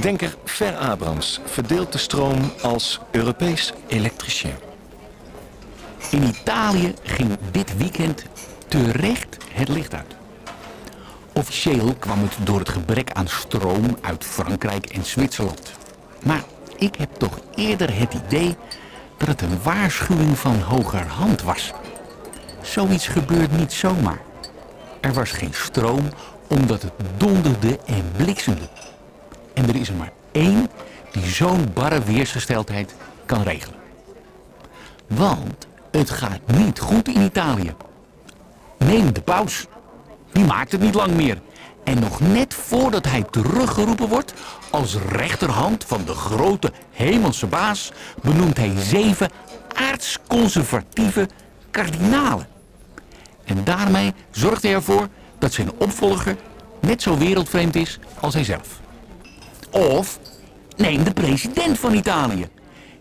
E: Denker Ver Abrams verdeelt de stroom als Europees elektricien.
O: In Italië ging dit weekend terecht het licht uit. Officieel kwam het door het gebrek aan stroom uit Frankrijk en Zwitserland. Maar ik heb toch eerder het idee dat het een waarschuwing van hogerhand was. Zoiets gebeurt niet zomaar. Er was geen stroom omdat het donderde en bliksemde. En er is er maar één die zo'n barre weersgesteldheid kan regelen. Want het gaat niet goed in Italië. Neem de paus. Die maakt het niet lang meer. En nog net voordat hij teruggeroepen wordt als rechterhand van de grote hemelse baas, benoemt hij zeven aartsconservatieve kardinalen. En daarmee zorgt hij ervoor dat zijn opvolger net zo wereldvreemd is als hij zelf. Of neem de president van Italië.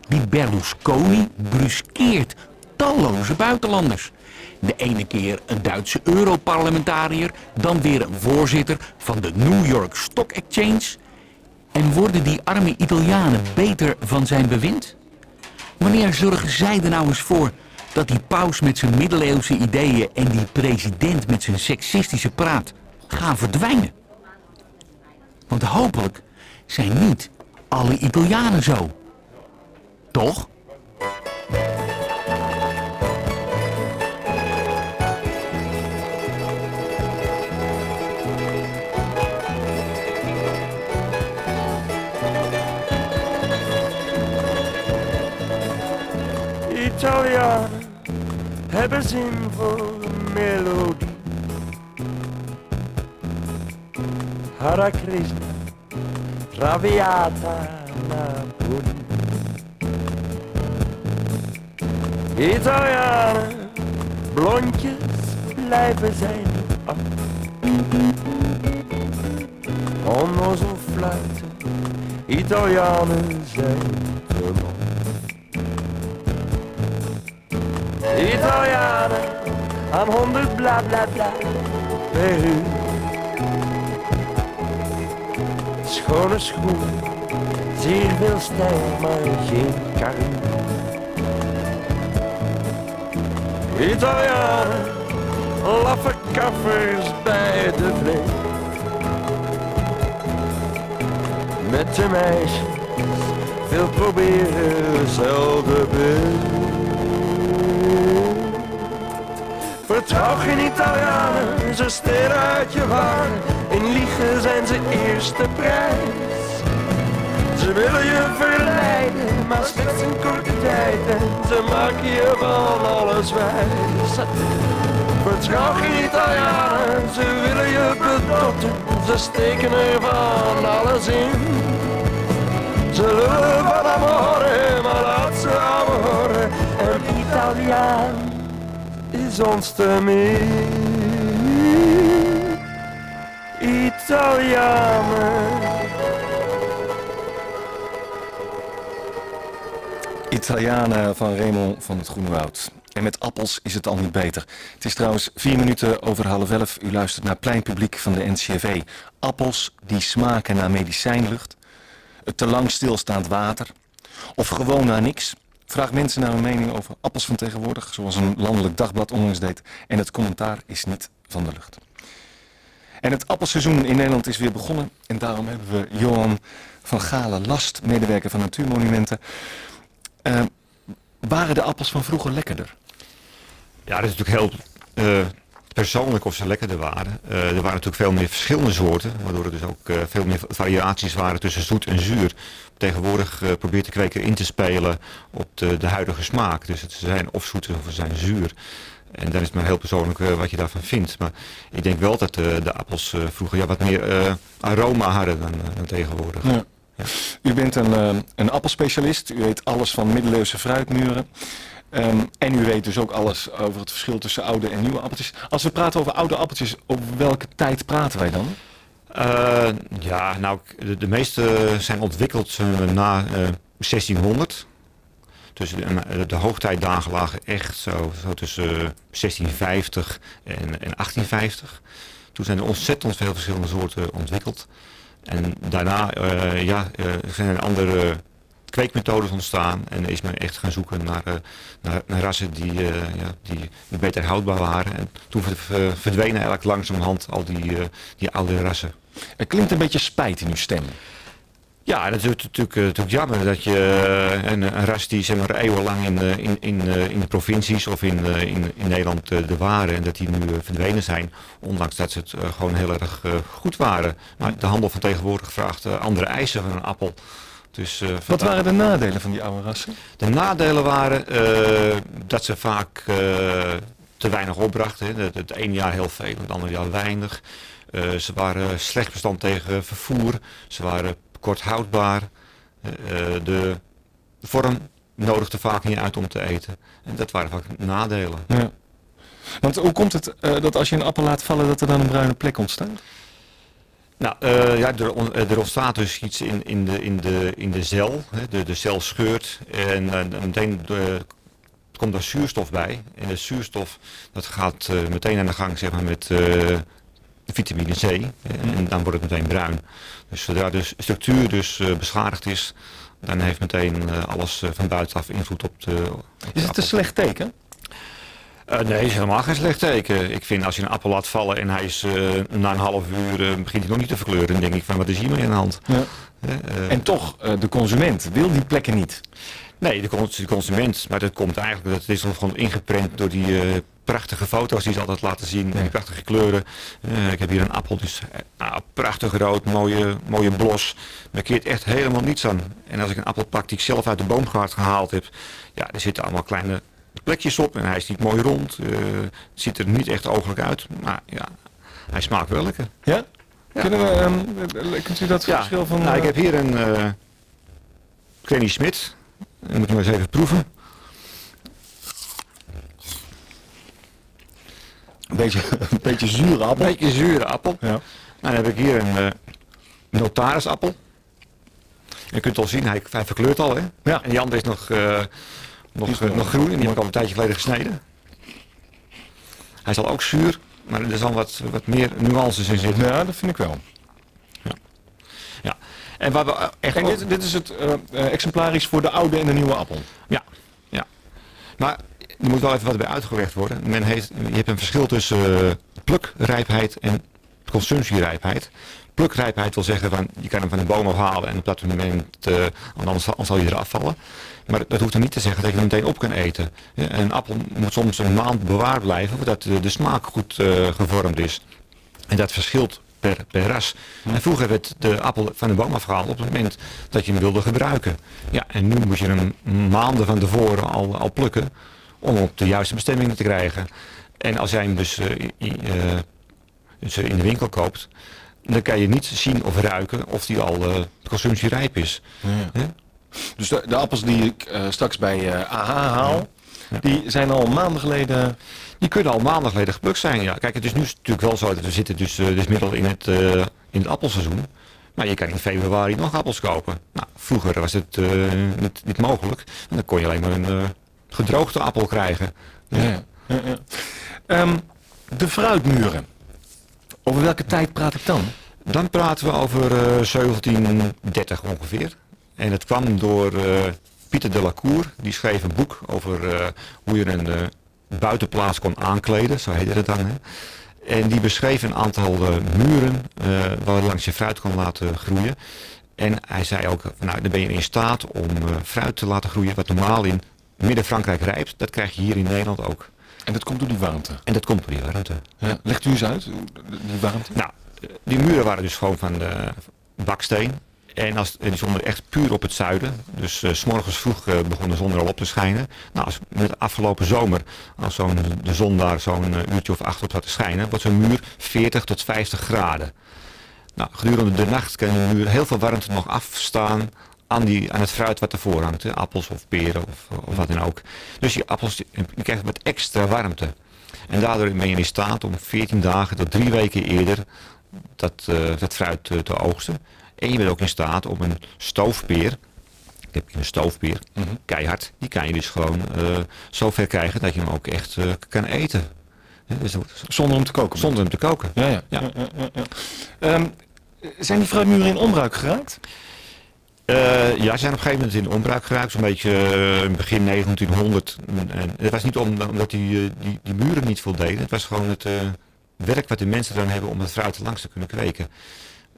O: Die Berlusconi bruskeert talloze buitenlanders. De ene keer een Duitse Europarlementariër, dan weer een voorzitter van de New York Stock Exchange. En worden die arme Italianen beter van zijn bewind? Wanneer zorgen zij er nou eens voor dat die paus met zijn middeleeuwse ideeën en die president met zijn seksistische praat gaan verdwijnen? Want hopelijk zijn niet alle Italianen zo. Toch?
P: Italianen zin voor melodie. Hare Krishna, Traviata Napoli. Italianen, blondjes blijven zijn af. Onnozel fluiten, Italianen zijn Italianen aan honderd bla bla bla uur. Schone schoenen, zeer veel stijl, maar geen karuur. Italianen, laffe kaffers bij de vlees. Met de meisjes, veel proberen, zelden beeld. Vertrouw geen Italianen, ze stelen uit je waar. In liegen zijn ze eerste prijs. Ze willen je verleiden, maar slechts een korte tijd. En ze maken je van alles wijs. Vertrouw geen Italianen, ze willen je bedotten. Ze steken er van alles in. Ze lullen van amore, maar laat ze amore. Een Italiaan is ons te meer. Italianen.
E: Italianen van Raymond van het Groenewoud. En met appels is het al niet beter. Het is trouwens vier minuten over half elf. U luistert naar Pleinpubliek van de NCRV. Appels die smaken naar medicijnlucht. Het te lang stilstaand water. Of gewoon naar niks. Vraag mensen naar hun mening over appels van tegenwoordig. Zoals een landelijk dagblad onlangs deed. En het commentaar is niet van de lucht. En het appelseizoen in Nederland is weer begonnen. En daarom hebben we Johan van Galen Last, medewerker van Natuurmonumenten. Eh, waren de appels van vroeger lekkerder?
G: Ja, dat is natuurlijk heel eh, persoonlijk of ze lekkerder waren. Eh, er waren natuurlijk veel meer verschillende soorten, waardoor er dus ook eh, veel meer variaties waren tussen zoet en zuur. Tegenwoordig eh, probeert de kweker in te spelen op de, de huidige smaak. Dus het zijn of zoet of ze zijn zuur. En dan is het maar heel persoonlijk wat je daarvan vindt. Maar ik denk wel dat de appels vroeger ja, wat meer aroma hadden dan, dan tegenwoordig.
E: Ja. U bent een, een appelspecialist. U weet alles van middeleeuwse fruitmuren. Ehm, en u weet dus ook alles over het verschil tussen oude en nieuwe appeltjes. Als we praten over oude appeltjes, over welke tijd praten wij dan?
G: Eh, ja, nou, de, meeste zijn ontwikkeld eh, na eh, 1600. Dus de, eh, de hoogtijdagen lagen echt zo, zo tussen eh, 1650 en, en 1850. Toen zijn er ontzettend veel verschillende soorten ontwikkeld. En daarna eh, ja, eh, zijn er andere kweekmethodes ontstaan en is men echt gaan zoeken naar, eh, naar, naar rassen die, eh, ja, die, die beter houdbaar waren. En toen ver- ver- verdwenen eigenlijk langzamerhand al die, eh, die oude rassen.
E: Er klinkt een beetje spijt in uw stem.
G: Ja, dat is natuurlijk, natuurlijk jammer dat je een, een ras die zeg maar, eeuwenlang in, in, in, in de provincies of in, in, in Nederland er waren en dat die nu verdwenen zijn, ondanks dat ze het gewoon heel erg goed waren. Maar de handel van tegenwoordig vraagt andere eisen van een appel. Dus, eh,
E: Wat waren de nadelen van die oude rassen?
G: de nadelen waren eh, dat ze vaak eh, te weinig opbrachten. Het, het ene jaar heel veel, het andere jaar weinig. Ze waren slecht bestand tegen vervoer. Ze waren kort houdbaar. De vorm nodigde vaak niet uit om te eten. En dat waren vaak nadelen.
E: Ja. Want hoe komt het dat als je een appel laat vallen dat er dan een bruine plek ontstaat?
G: Nou, eh, ja, er, on- er ontstaat dus iets in, in, de, in, de, in de cel. Hè. De, de cel scheurt en, eh, en meteen eh, komt daar zuurstof bij. En de zuurstof dat gaat eh, meteen aan de gang zeg maar, met eh, vitamine C. eh, En dan wordt het meteen bruin. Dus zodra de structuur dus eh, beschadigd is, dan heeft meteen eh, alles eh, van buitenaf invloed op de... op
E: Is het een slecht teken?
G: Eh, nee, is helemaal geen slecht teken. Ik vind als je een appel laat vallen en hij is eh, na een half uur eh, begint hij nog niet te verkleuren, dan denk ik van wat is hiermee aan de hand?
E: Ja. En toch, de consument wil die plekken niet.
G: Nee, de, cons- de consument. Maar dat komt eigenlijk, dat is gewoon ingeprent door die prachtige foto's die ze altijd laten zien. Die prachtige kleuren. Ik heb hier een appel, dus nou, prachtig rood, mooie, mooie blos. Markeert echt helemaal niets aan. En als ik een appel pak die ik zelf uit de boomgaard gehaald heb. Ja, er zitten allemaal kleine plekjes op. En hij is niet mooi rond. eh, ziet er niet echt ooglijk uit. Maar ja, hij smaakt wel lekker.
E: Ja? Kunnen we, eh, kunt u dat
G: Ja,
E: verschil van...
G: nou, ik
E: eh,
G: heb hier een eh Granny Smit. Dan moet je maar eens even proeven.
E: Een beetje, een beetje zure appel.
G: Een beetje zure appel.
E: Ja.
G: Nou, dan heb ik hier een eh notarisappel. Je kunt al zien, hij, hij verkleurt al. Hè?
E: Ja.
G: En die andere is nog, nog, nog groen en die heb ik al een tijdje geleden gesneden. Hij is al ook zuur, maar er zal wat, wat meer nuances in zitten.
E: Ja, dat vind ik wel.
G: Ja. En waar we eh, echt
E: En dit, dit is het exemplarisch voor de oude en de nieuwe appel.
G: Ja, ja. Maar er moet wel even wat bij uitgelegd worden. Men heeft, je hebt een verschil tussen eh, plukrijpheid en consumptierijpheid. Plukrijpheid wil zeggen van je kan hem van de boom afhalen en op dat moment, anders, zal- anders zal hij eraf vallen. Maar dat hoeft dan niet te zeggen dat je hem meteen op kan eten. Ja, Een appel moet soms een maand bewaard blijven voordat de, smaak goed eh, gevormd is. En dat verschilt per, per ras. En vroeger werd de appel van de boom afgehaald op het moment dat je hem wilde gebruiken. Ja, en nu moet je hem maanden van tevoren al, al plukken om op de juiste bestemming te krijgen. En als jij hem dus, eh, eh, dus in de winkel koopt, dan kan je niet zien of ruiken of die al eh consumptierijp is. Hè?
E: Dus de, de appels die ik eh, straks bij eh AH haal, die zijn al maanden geleden...
G: Die kunnen al maanden geleden geplukt zijn, ja. Kijk, het is nu natuurlijk wel zo dat we zitten dus, dus middel in het, in het appelseizoen. Maar je kan in februari nog appels kopen. Nou, vroeger was het niet, niet mogelijk. En dan kon je alleen maar een gedroogde appel krijgen.
E: Ja, ja. Ehm, de fruitmuren. Over welke tijd praat ik dan?
G: Dan praten we over eh 1730 ongeveer. En het kwam door eh, Pieter de la Cour. Die schreef een boek over eh, hoe je een eh, buitenplaats kon aankleden. Zo heette het dan. Hè. En die beschreef een aantal muren waar je langs je fruit kon laten groeien. En hij zei ook, nou, dan ben je in staat om fruit te laten groeien wat normaal in Midden-Frankrijk rijpt. Dat krijg je hier in Nederland ook.
E: En dat komt door die warmte?
G: En dat komt door die warmte.
E: Ja. Legt u eens uit, die warmte?
G: Nou, die muren waren dus gewoon van de baksteen. En, als, en die stonden echt puur op het zuiden. Dus eh, s s'morgens vroeg eh, begon de zon er al op te schijnen. Nou, als, met de afgelopen zomer, als zo'n, de zon daar zo'n eh, uurtje of acht op zat te schijnen, wordt zo'n muur 40 tot 50 graden. Nou, gedurende de nacht kan de muur heel veel warmte nog afstaan aan, die, aan het fruit wat ervoor hangt. Appels of peren of, of wat dan ook. Dus die appels die, krijgen wat extra warmte. En daardoor ben je in staat om 14 dagen tot drie weken eerder dat, dat fruit te oogsten. En je bent ook in staat om een stoofpeer, ik heb hier een stoofpeer, keihard, die kan je dus gewoon eh zo ver krijgen dat je hem ook echt eh, kan eten. Dus
E: Zonder hem te koken?
G: Zonder hem te koken.
E: Ja, ja.
G: Ja.
E: Ehm, zijn die fruitmuren in onbruik geraakt?
G: Eh, ja, ze zijn op een gegeven moment in onbruik geraakt, zo'n beetje eh, begin 1900. En het was niet om, omdat die, die, die muren niet voldeden, het was gewoon het werk wat de mensen eraan hebben om het fruit langs te kunnen kweken.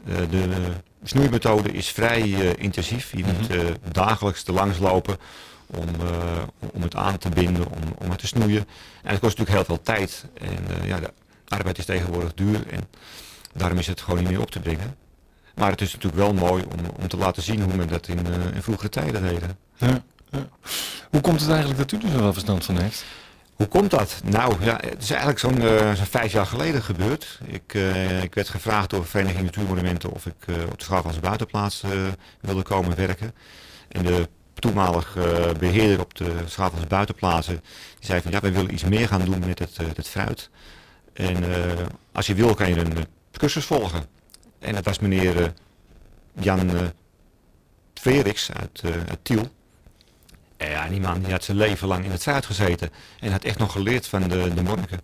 G: Eh, de snoeimethode is vrij eh, intensief. Je moet eh, dagelijks er langs lopen om, om het aan te binden, om, om het te snoeien. En het kost natuurlijk heel veel tijd. En ja, de arbeid is tegenwoordig duur en daarom is het gewoon niet meer op te brengen. Maar het is natuurlijk wel mooi om, om te laten zien hoe men dat in, in vroegere tijden deed.
E: Ja, ja. Hoe komt het eigenlijk dat u er wel verstand van heeft?
G: Hoe komt dat? Nou, ja, het is eigenlijk zo'n eh, vijf jaar geleden gebeurd. Ik, eh, ik werd gevraagd door Vereniging Natuurmonumenten of ik eh, op de Schouwvalse buitenplaats wilde komen werken. En de toenmalige eh, beheerder op de Schouwvalse buitenplaatsen die zei van ja, wij willen iets meer gaan doen met het, het fruit. En als je wil kan je een cursus volgen. En dat was meneer Jan Veriks uit, uit Tiel. Ja, die man die had zijn leven lang in het fruit gezeten. En had echt nog geleerd van de, de monniken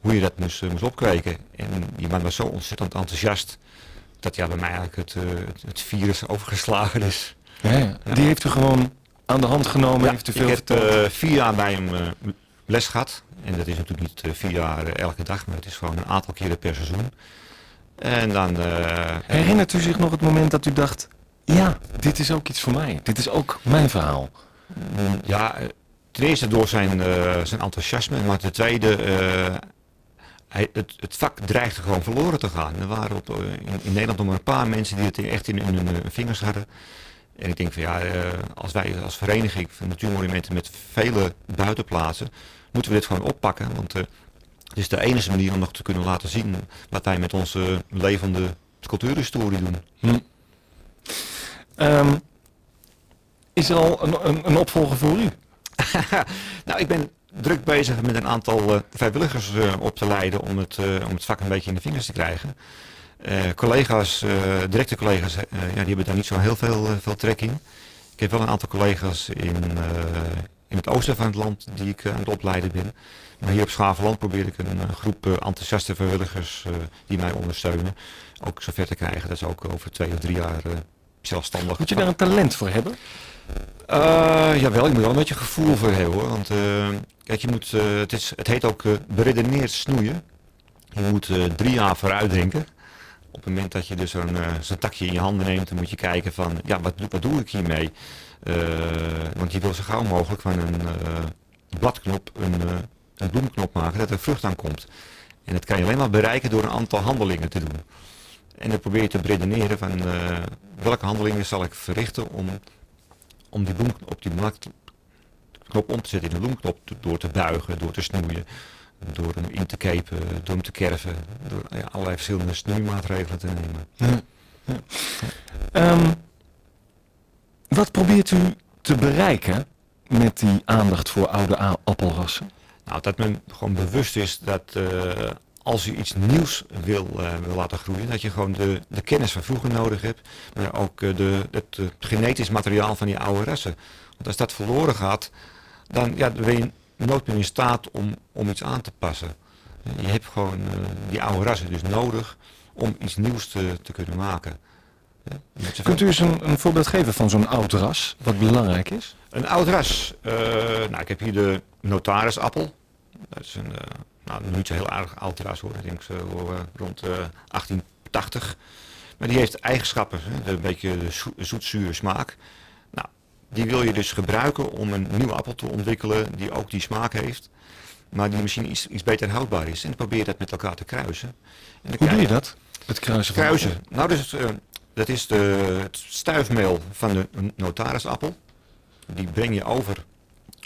G: hoe je dat moest, eh, moest opkweken. En die man was zo ontzettend enthousiast dat ja, bij mij eigenlijk het, eh, het, virus overgeslagen is.
E: Ja, ja. Die heeft u gewoon aan de hand genomen,
G: Ja,
E: heeft
G: ik
E: veel
G: heb
E: verteld.
G: eh, vier jaar bij hem les gehad. En dat is natuurlijk niet vier jaar elke dag, maar het is gewoon een aantal keren per seizoen. En dan...
E: Herinnert u zich nog het moment dat u dacht, ja, dit is ook iets voor mij. Dit is ook mijn verhaal.
G: Ja, ten eerste door zijn, eh, zijn enthousiasme, maar ten tweede, eh, het, het vak dreigde gewoon verloren te gaan. Er waren op, eh, in, in Nederland nog maar een paar mensen die het echt in, hun vingers hadden. En ik denk van ja, als wij als vereniging van natuurmonumenten met vele buitenplaatsen, moeten we dit gewoon oppakken. Want het is de enige manier om nog te kunnen laten zien wat wij met onze levende cultuurhistorie doen.
E: Hm. Ehm, is er al een, een, een opvolger voor u?
G: nou, ik ben druk bezig met een aantal eh, vrijwilligers eh, op te leiden om het, eh, om het vak een beetje in de vingers te krijgen. Collega's, directe collega's, ja, die hebben daar niet zo heel veel, veel trek in. Ik heb wel een aantal collega's in, in het oosten van het land die ik aan het opleiden ben. Maar hier op Schavenland probeer ik een, groep enthousiaste vrijwilligers die mij ondersteunen ook zover te krijgen dat ze ook over twee of drie jaar zelfstandig...
E: Moet je daar een talent voor hebben?
G: Eh, jawel, je moet wel een beetje gevoel voor hebben hoor. Want eh, kijk, je moet, eh, het, is, het heet ook beredeneerd snoeien. Je moet drie jaar vooruit denken. Op het moment dat je dus zo'n takje in je handen neemt, dan moet je kijken van, ja, wat, wat doe ik hiermee? Want je wil zo gauw mogelijk van een bladknop een, een bloemknop maken, dat er vrucht aan komt. En dat kan je alleen maar bereiken door een aantal handelingen te doen. En dan probeer je te beredeneren van welke handelingen zal ik verrichten om om die op die knop om te zetten in een bloemknop door te buigen, door te snoeien, door hem in te kepen, door hem te kerven, door ja, allerlei verschillende snoeimaatregelen te nemen.
E: Ja, ja. Ehm, wat probeert u te bereiken met die aandacht voor oude appelrassen?
G: Nou, dat men gewoon bewust is dat eh, als je iets nieuws wil, eh, wil laten groeien, dat je gewoon de, de kennis van vroeger nodig hebt, maar ook eh, de, het eh, genetisch materiaal van die oude rassen. Want als dat verloren gaat, dan, ja, dan ben je nooit meer in staat om, om iets aan te passen. Je hebt gewoon die oude rassen dus nodig om iets nieuws te, te kunnen maken. Ja,
E: Kunt u eens een, een voorbeeld geven van zo'n oud ras, wat belangrijk is?
G: Een oud ras. Nou, ik heb hier de notarisappel. Dat is een, eh, nou, niet zo heel erg oud ras hoor. Ik denk zo eh, rond eh, 1880. Maar die heeft eigenschappen. Hè? Een beetje de zo- zoetzure smaak. Nou, die wil je dus gebruiken om een nieuwe appel te ontwikkelen die ook die smaak heeft. Maar die misschien iets, iets beter houdbaar is. En probeer dat met elkaar te kruisen. En
E: Hoe doe je dat? Het kruisen van
G: Kruisen. Nou, dus, eh, dat is de, het stuifmeel van de notarisappel. Die breng je over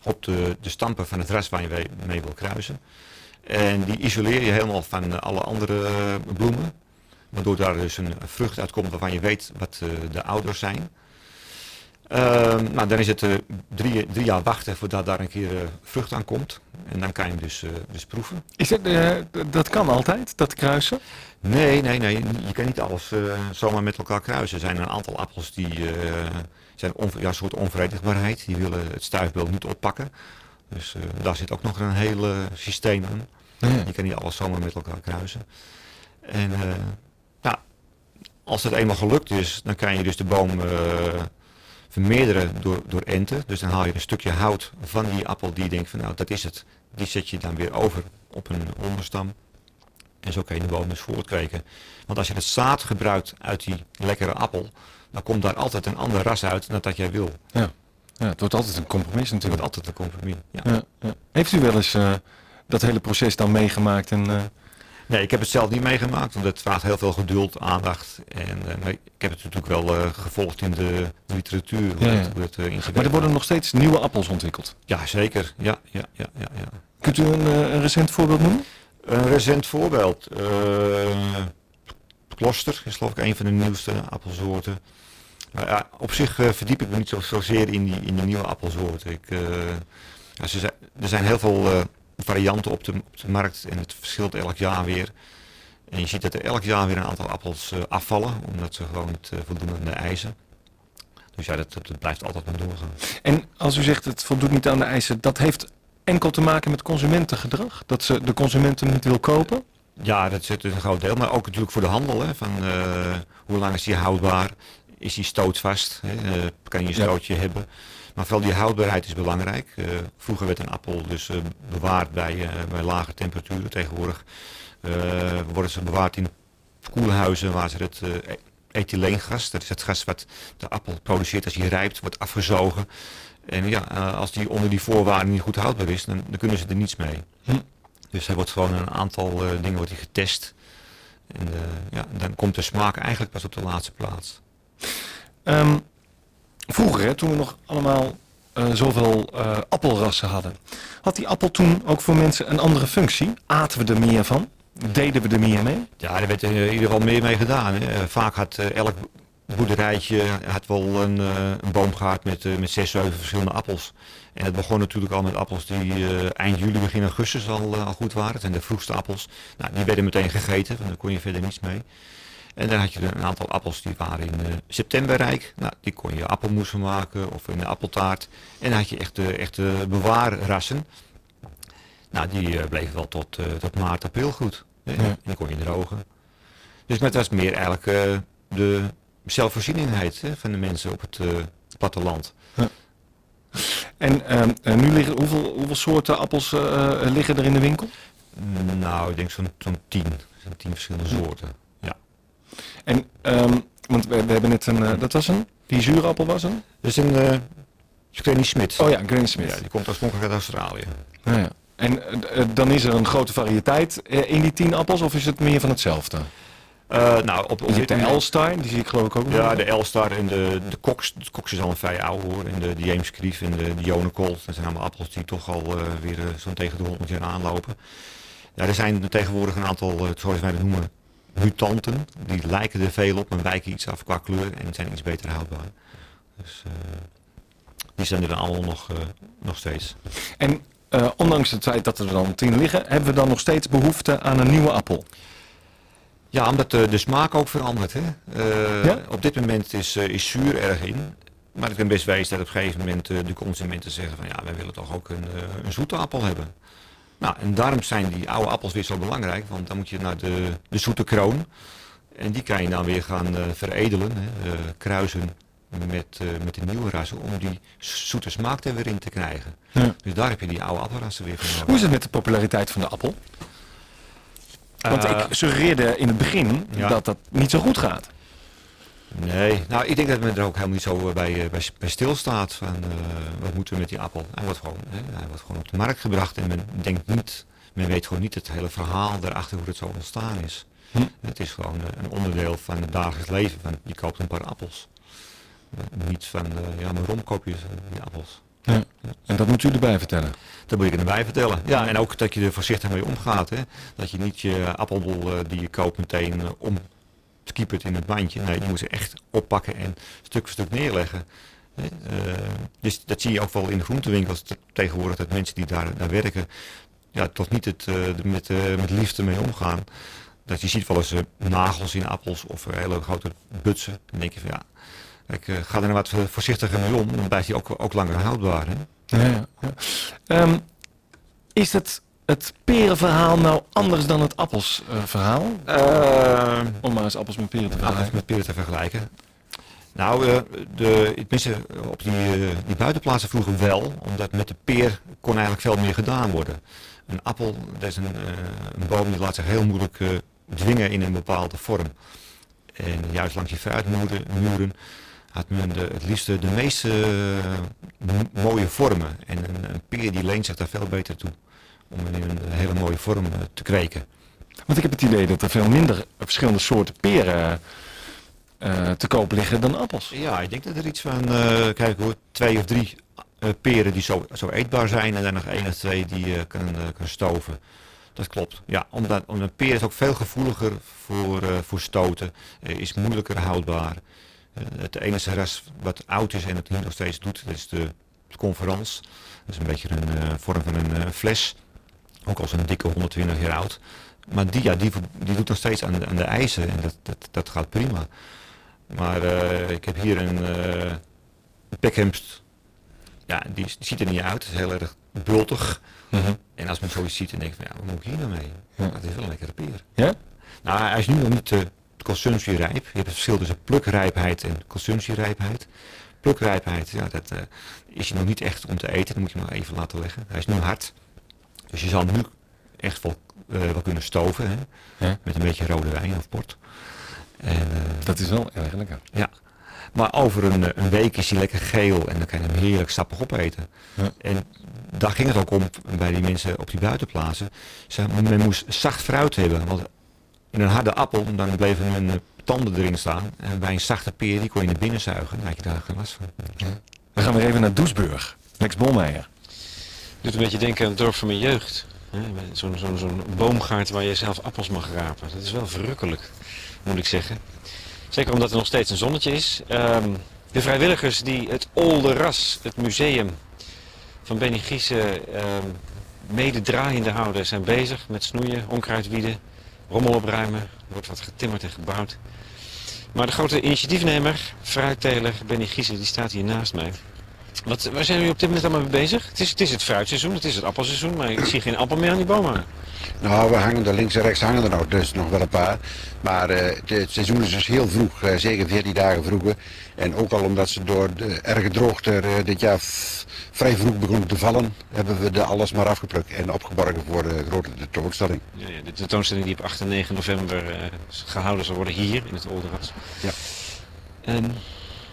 G: op de, de stampen van het ras waar je mee wil kruisen. En die isoleer je helemaal van eh, alle andere eh, bloemen. Waardoor daar dus een vrucht uitkomt waarvan je weet wat eh, de ouders zijn. Ehm, nou, dan is het drie, drie jaar wachten voordat daar een keer vrucht aan komt. En dan kan je hem dus, dus proeven.
E: Is dat, d- dat kan altijd, dat kruisen?
G: Nee, nee, nee. Je kan niet alles zomaar met elkaar kruisen. Er zijn een aantal appels die zijn on, ja, een soort onverenigbaarheid. Die willen het stuifbeeld niet oppakken. Dus daar zit ook nog een heel eh, systeem aan.
E: Ja.
G: Je kan niet alles zomaar met elkaar kruisen. En eh, nou, als het eenmaal gelukt is, dan kan je dus de boom eh, vermeerderen door, door enten. Dus dan haal je een stukje hout van die appel die je denkt van nou dat is het. Die zet je dan weer over op een onderstam. En zo kan je de boom dus voortkweken. Want als je het zaad gebruikt uit die lekkere appel, dan komt daar altijd een ander ras uit dan dat jij wil.
E: Ja. ja, het wordt altijd een compromis
G: Het
E: natuurlijk.
G: wordt altijd een compromis. Ja.
E: Ja, ja. Heeft u wel eens eh, dat hele proces dan meegemaakt? En, eh,
G: Nee, ik heb het zelf niet meegemaakt, want het vraagt heel veel geduld, aandacht. En maar ik heb het natuurlijk wel eh, gevolgd in de literatuur.
E: Ja,
G: het,
E: ja.
G: het,
E: maar er worden nog steeds nieuwe appels ontwikkeld.
G: Ja, zeker. Ja, ja, ja, ja, ja.
E: Kunt u een, een recent voorbeeld noemen?
G: Een recent voorbeeld. Kloster is geloof ik een van de nieuwste appelsoorten. Maar ja, op zich verdiep ik me niet zo, zozeer in die, in die nieuwe appelsoorten. Ik, ja, ze zijn, er zijn heel veel varianten op de, op de markt en het verschilt elk jaar weer. En je ziet dat er elk jaar weer een aantal appels eh, afvallen, omdat ze gewoon niet eh, voldoen aan de eisen. Dus ja, dat, dat, blijft altijd maar doorgaan.
E: En als u zegt het voldoet niet aan de eisen, dat heeft enkel te maken met consumentengedrag? Dat ze de consumenten niet wil kopen?
G: Ja, dat zit een groot deel. Maar ook natuurlijk voor de handel. Hè, van, eh, hoe lang is die houdbaar? Is die stootvast? Hè? kan je een
E: Ja.
G: stootje hebben? Maar vooral die houdbaarheid is belangrijk. Eh, vroeger werd een appel dus eh, bewaard bij, eh, bij lage temperaturen. Tegenwoordig worden ze bewaard in koelhuizen waar ze het ethyleengas, dat is het gas wat de appel produceert als hij rijpt, wordt afgezogen. En ja, als die onder die voorwaarden niet goed houdbaar is, dan, dan kunnen ze er niets mee.
E: Hm.
G: Dus hij wordt gewoon een aantal dingen wordt hij getest. En ja, dan komt de smaak eigenlijk pas op de laatste plaats.
E: Ehm, vroeger, toen we nog allemaal eh, zoveel eh, appelrassen hadden, had die appel toen ook voor mensen een andere functie? Aten we er meer van? Deden we er meer mee?
G: Ja, er werd in ieder geval meer mee gedaan. Hè. Eh, Vaak had elk boerderijtje had wel een, een boomgaard met, met zes, zeven verschillende appels. En het begon natuurlijk al met appels die eind juli, begin augustus al, al goed waren. Zijn de vroegste appels. Nou, die werden meteen gegeten, want daar kon je verder niets mee. En dan had je een aantal appels die waren in eh, september rijk. Nou, die kon je appelmoes van maken of in de appeltaart. En dan had je echt de echte bewaarrassen. Nou, die eh, bleven wel tot, eh, tot maart, april goed. En
E: Ja.
G: die kon je drogen. Dus maar het was meer eigenlijk de zelfvoorzieningheid hè, van de mensen op het platteland.
E: En ehm, eh, nu liggen, hoeveel, hoeveel soorten appels liggen er in de winkel?
G: Nou, ik denk zo'n zo'n tien. Zo'n tien verschillende soorten.
E: En, ehm, want we, we hebben net een, eh, dat was een, die zure appel was een?
G: Dat is een eh Granny Smith.
E: Oh ja, Granny Smith.
G: Ja, die komt oorspronkelijk uit Australië.
E: Nou ja. En eh, dan is er een grote variëteit in die tien appels, of is het meer van hetzelfde?
G: Eh, nou, op, op
E: de Elstar, die zie ik geloof ik ook nog.
G: Ja, de Elstar en de, de Cox. De Cox is al een vrij oud hoor. En de, de James Krief en de, de. Dat zijn allemaal appels die toch al weer zo'n tegen de 100 jaar aanlopen. Ja, er zijn tegenwoordig een aantal, zoals wij dat noemen, mutanten. Die lijken er veel op, maar wijken iets af qua kleur en zijn iets beter houdbaar. Dus eh, die zijn er dan allemaal nog, eh, nog steeds.
E: En eh, ondanks het feit dat er dan tien liggen, hebben we dan nog steeds behoefte aan een nieuwe appel.
G: Ja, omdat de, de smaak ook verandert. Hè?
E: Ja?
G: Op dit moment is, is zuur erg in. Maar het kan best wezen dat op een gegeven moment de consumenten zeggen van ja, wij willen toch ook een, een zoete appel hebben. Nou, en daarom zijn die oude appels weer zo belangrijk, want dan moet je naar de, de zoete kroon. En die kan je dan weer gaan eh, veredelen, hè, eh, kruisen met, eh, met de nieuwe rassen om die zoete smaak er weer in te krijgen.
E: Ja.
G: Dus daar heb je die oude appelrassen weer van nodig.
E: Hoe is het met de populariteit van de appel? Want ik suggereerde in het begin
G: ja.
E: dat dat niet zo goed gaat.
G: Nee, nou ik denk dat men er ook helemaal niet zo eh, bij, eh, bij, bij stilstaat van eh, wat moeten we met die appel. Hij wordt, gewoon, hè, hij wordt gewoon op de markt gebracht en men denkt niet, men weet gewoon niet het hele verhaal daarachter hoe het zo ontstaan is.
E: Hm.
G: Het is gewoon een onderdeel van het dagelijks leven, van je koopt een paar appels. Niet van, ja maar waarom koop je die appels?
E: Ja. En dat moet u erbij vertellen.
G: Dat moet ik erbij vertellen. Ja, en ook dat je er voorzichtig mee omgaat. Hè? Dat je niet je appelbol die je koopt meteen om skiepert in het bandje. Nee, je moet ze echt oppakken en stuk voor stuk neerleggen. Eh, dus dat zie je ook wel in de groentewinkels te- tegenwoordig. Dat mensen die daar, daar werken, ja, toch niet het, eh, met, eh, met liefde mee omgaan. Dat je ziet wel eens nagels in appels of hele grote butsen. Dan denk je van ja, ik ga er wat voorzichtiger mee om. Dan blijft hij ook, ook langer houdbaar. Hè?
E: Ja. Ehm, is het, het perenverhaal nou anders dan het appelsverhaal?
G: Eh,
E: Om maar eens appels met peren te
G: appels
E: vergelijken.
G: met peren te vergelijken. Nou, eh, de, tenminste, op die, eh, die buitenplaatsen vroeger wel, omdat met de peer kon eigenlijk veel meer gedaan worden. Een appel, dat is een, eh, een boom die laat zich heel moeilijk eh, dwingen in een bepaalde vorm. En juist langs die fruitmuren muren had men de, het liefst de meeste eh, mooie vormen. En een, een peer die leent zich daar veel beter toe om in een hele mooie vorm eh, te kweken.
E: Want ik heb het idee dat er veel minder verschillende soorten peren eh, te koop liggen dan appels.
G: Ja, ik denk dat er iets van, eh, kijk hoor, twee of drie eh, peren die zo, zo eetbaar zijn en dan nog één of twee die je kan, eh, kan stoven. Dat klopt. Ja, omdat, omdat een peer is ook veel gevoeliger voor, eh, voor stoten, eh, is moeilijker houdbaar. Eh, het enige ras wat oud is en het nu nog steeds doet, dat is de, de conference. Dat is een beetje een eh, vorm van een eh, fles. Ook al zo'n dikke 120 jaar oud. Maar die, ja, die, die doet nog steeds aan de, aan de eisen en dat, dat, dat gaat prima. Maar eh, ik heb hier een uh. Ja, die, die ziet er niet uit. Het is heel erg bultig.
E: Mhm.
G: En als men zoiets ziet, dan denk je van, ja, wat moet ik hier nou mee?
E: Ja.
G: Dat is wel een lekkere peer.
E: Ja?
G: Nou, hij is nu nog niet uh, consumptierijp. Je hebt het verschil tussen plukrijpheid en consumptierijpheid. Plukrijpheid, ja, dat uh, is je nog niet echt om te eten. Dat moet je maar even laten leggen. Hij is nu hard. Dus je zal nu echt wel, uh, wel kunnen stoven. Hè?
E: Ja.
G: Met een beetje rode wijn of port. En, uh,
E: dat is wel erg lekker.
G: Ja. Maar over een, een, week is hij lekker geel en dan kan je hem heerlijk sappig opeten.
E: Ja.
G: En daar ging het ook om bij die mensen op die buitenplaatsen. Ze, men moest zacht fruit hebben. Want in een harde appel, dan bleven hun tanden erin staan. En bij een zachte peer, die kon je naar binnen zuigen. Dan had je daar geen last van.
E: Ja. We gaan weer even naar Doesburg. Lex Bolmeijer.
H: Doet een beetje denken aan het dorp van mijn jeugd. Zo'n zo zo boomgaard waar je zelf appels mag rapen. Dat is wel verrukkelijk, moet ik zeggen. Zeker omdat er nog steeds een zonnetje is. Um, de vrijwilligers die het Olde Ras, het museum van Benny Giesen, um, mede draaiende houden, zijn bezig met snoeien, onkruidwieden, rommel opruimen. Er wordt wat getimmerd en gebouwd. Maar de grote initiatiefnemer, fruitteler Benny Giesen, die staat hier naast mij. Wat, waar zijn jullie op dit moment allemaal mee bezig? Het is, het is het fruitseizoen, het is het appelseizoen, maar ik zie geen appel meer aan die bomen.
Q: Nou, we hangen er links en rechts hangen er nog, dus nog wel een paar. Maar uh, het, het seizoen is dus heel vroeg, uh, zeker 14 dagen vroeger. En ook al omdat ze door de erge droogte uh, dit jaar vrij vroeg begonnen te vallen, hebben we de alles maar afgeplukt en opgeborgen voor de grote tentoonstelling.
H: Ja, ja, de tentoonstelling die op 8 en 9 november gehouden zal worden hier in het Olderas.
Q: Ja.
H: En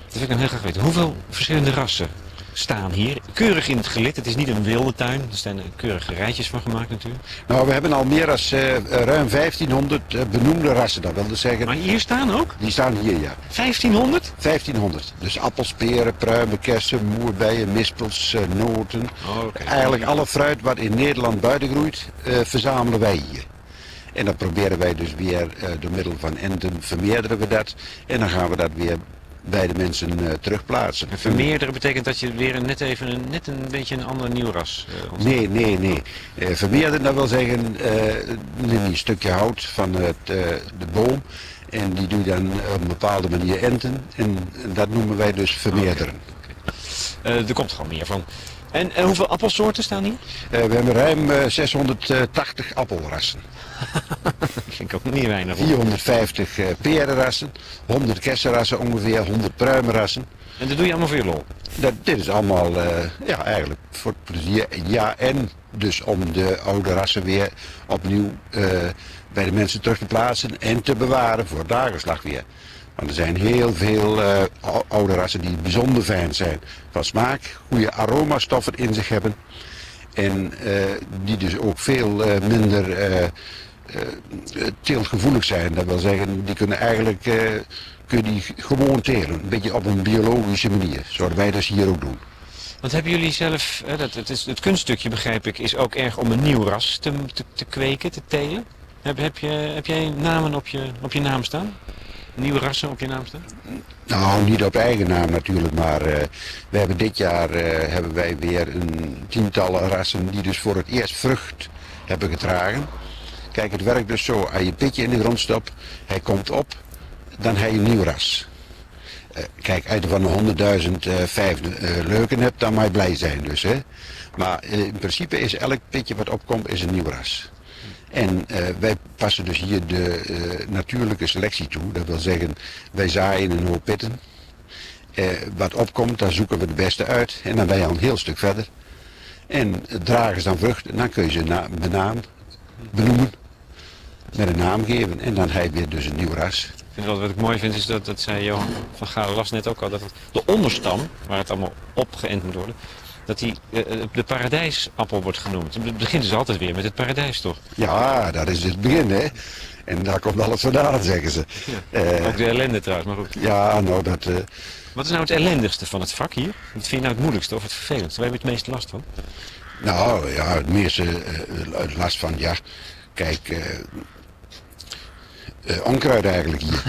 H: dat wil ik dan heel graag weten. Hoeveel verschillende rassen staan hier. Keurig in het gelid. Het is niet een wilde tuin. Er zijn keurige rijtjes van gemaakt natuurlijk.
Q: Nou, we hebben al meer dan uh, ruim 1500 uh, benoemde rassen. Dat wil dus zeggen...
H: Maar hier staan ook?
Q: Die staan hier, ja.
H: 1500?
Q: 1500. Dus appels, peren, pruimen, kersen, moerbeien, mispels, uh, noten.
H: Oh, okay.
Q: Eigenlijk alle fruit wat in Nederland buiten groeit, uh, verzamelen wij hier. En dat proberen wij dus weer door middel van enten vermeerderen we dat. En dan gaan we dat weer bij de mensen uh, terugplaatsen.
H: En vermeerderen betekent dat je weer net even een, net een beetje een ander nieuw ras uh,
Q: Nee, nee, nee. Uh, vermeerderen, dat wil zeggen, neem een stukje hout van het, de boom en die doe je dan op een bepaalde manier enten en dat noemen wij dus vermeerderen.
H: Okay. Okay. er komt gewoon meer van. En, en hoeveel appelsoorten staan hier?
Q: we hebben ruim 680 appelrassen.
H: dat vind ik ook niet weinig.
Q: 450 uh, perenrassen, 100 kersenrassen ongeveer, 100 pruimenrassen.
H: En dat doe je allemaal voor je lol?
Q: Dat, dit is allemaal, ja, eigenlijk voor het plezier. Ja, en dus om de oude rassen weer opnieuw bij de mensen terug te plaatsen en te bewaren voor dagenslag weer. Want er zijn heel veel uh, oude rassen die bijzonder fijn zijn. Van smaak, goede aromastoffen in zich hebben. En die dus ook veel minder uh, teeltgevoelig zijn. Dat wil zeggen, die kunnen eigenlijk kun die gewoon telen. Een beetje op een biologische manier. Zoals wij dat hier ook doen.
H: Want hebben jullie zelf, dat, het, is, het kunststukje begrijp ik, is ook erg om een nieuw ras te, te, te kweken, te telen? Heb, heb, je, heb jij namen op je, op je naam staan? Nieuwe rassen op je naam staan?
Q: Nou, niet op eigen naam natuurlijk, maar uh, we hebben dit jaar hebben wij weer een tiental rassen die dus voor het eerst vrucht hebben gedragen. Kijk, het werkt dus zo. Als je pitje in de grond stopt, hij komt op, dan heb je een nieuw ras. Uh, kijk, als je van de 100.000 uh, vijf leuken hebt, dan mag je blij zijn dus. Hè? Maar in principe is elk pitje wat opkomt, is een nieuw ras. En wij passen dus hier de natuurlijke selectie toe. Dat wil zeggen, wij zaaien een hoop pitten. wat opkomt, daar zoeken we de beste uit. En dan je al een heel stuk verder. En dragen ze dan vrucht, dan kun je ze na, benaam, benoemen met een naam geven en dan heb je weer dus een nieuw ras.
H: Ik vind wat, wat ik mooi vind is dat, dat zei Johan van Galen las net ook al, dat het, de onderstam, waar het allemaal opgeënt moet worden, dat die uh, de paradijsappel wordt genoemd. Het begint dus altijd weer met het paradijs, toch?
Q: Ja, dat is het begin, hè. En daar komt alles vandaan, zeggen ze.
H: Ja, uh, ook de ellende trouwens, maar goed.
Q: Ja, nou dat... Uh,
H: wat is nou het ellendigste van het vak hier? Wat vind je nou het moeilijkste of het vervelendste? Waar heb je het meest last van?
Q: Nou ja, het meeste last van, ja, kijk, onkruid eigenlijk hier.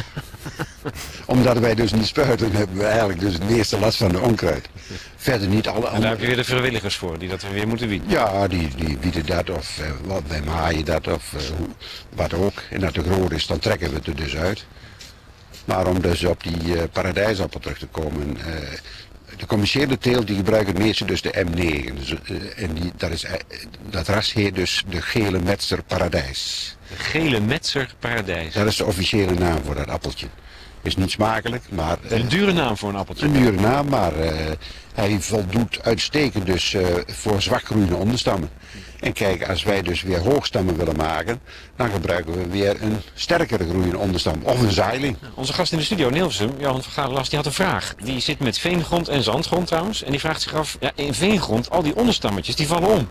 Q: Omdat wij dus niet spuiten, hebben we eigenlijk dus het meeste last van de onkruid. Verder niet alle andere...
H: En daar heb je weer de vrijwilligers voor, die dat weer moeten bieden?
Q: Ja, die, die bieden dat of uh, wat, wij maaien dat of uh, wat ook. En dat te groot is, dan trekken we het er dus uit. Maar om dus op die paradijsappel terug te komen... de commerciële teelt die gebruiken het meeste dus de M9. Dus, eh, en die, dat, is, eh, dat ras heet dus de gele metser paradijs.
H: De gele metser paradijs.
Q: Dat is de officiële naam voor dat appeltje. Is niet smakelijk, maar...
H: Een dure naam voor een appeltje.
Q: Een dure naam, maar eh, hij voldoet uitstekend dus eh, voor zwakgroeiende onderstammen. En kijk, als wij dus weer hoogstammen willen maken, dan gebruiken we weer een sterkere groeiende onderstam of een zeiling.
H: Onze gast in de studio, Nielsen, Johan van Gadelas, die had een vraag. Die zit met veengrond en zandgrond trouwens. En die vraagt zich af, ja, in veengrond, al die onderstammetjes, die vallen om.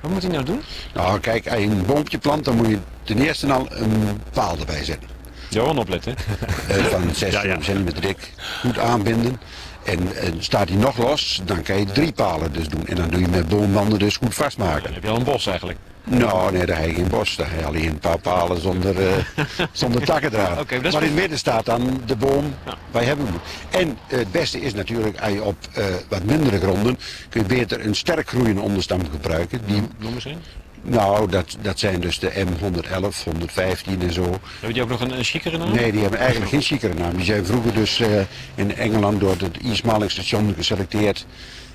H: Wat moet hij nou doen?
Q: Nou, kijk, als je een boompje plant, dan moet je ten eerste al een paal erbij zetten.
H: Johan opletten.
Q: Eh, van 6 centimeter dik. Goed aanbinden. En, en staat hij nog los, dan kan je drie palen dus doen. En dan doe je met boombanden dus goed vastmaken.
H: Dan heb je al een bos eigenlijk.
Q: Nou, nee, daar heb je geen bos. Daar heb je alleen een paar palen zonder, eh zonder takken eraan.
H: Dat is
Q: maar in het midden staat dan de boom waar je hebben moet. En eh, het beste is natuurlijk, als je op eh, wat mindere gronden, kun je beter een sterk groeiende onderstam gebruiken. Die,
H: Noem eens een.
Q: Nou, dat, dat zijn dus de M111, 115 en zo.
H: Hebben die ook nog een, een chicere naam?
Q: Nee, die hebben eigenlijk geen chicere naam. Die zijn vroeger dus eh, in Engeland door het Eastmaling station geselecteerd.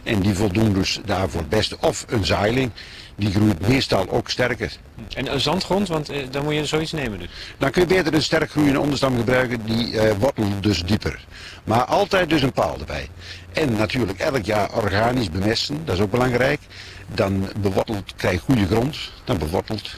Q: En die voldoen dus daarvoor het beste. Of een zeiling, die groeit meestal ook sterker.
H: En een zandgrond, want eh, dan moet je zoiets nemen dus.
Q: Dan kun je beter een sterk groeiende onderstam gebruiken, die eh wortelt dus dieper. Maar altijd dus een paal erbij. En natuurlijk elk jaar organisch bemesten, dat is ook belangrijk. Dan bewortelt, krijg je goede grond, dan bewortelt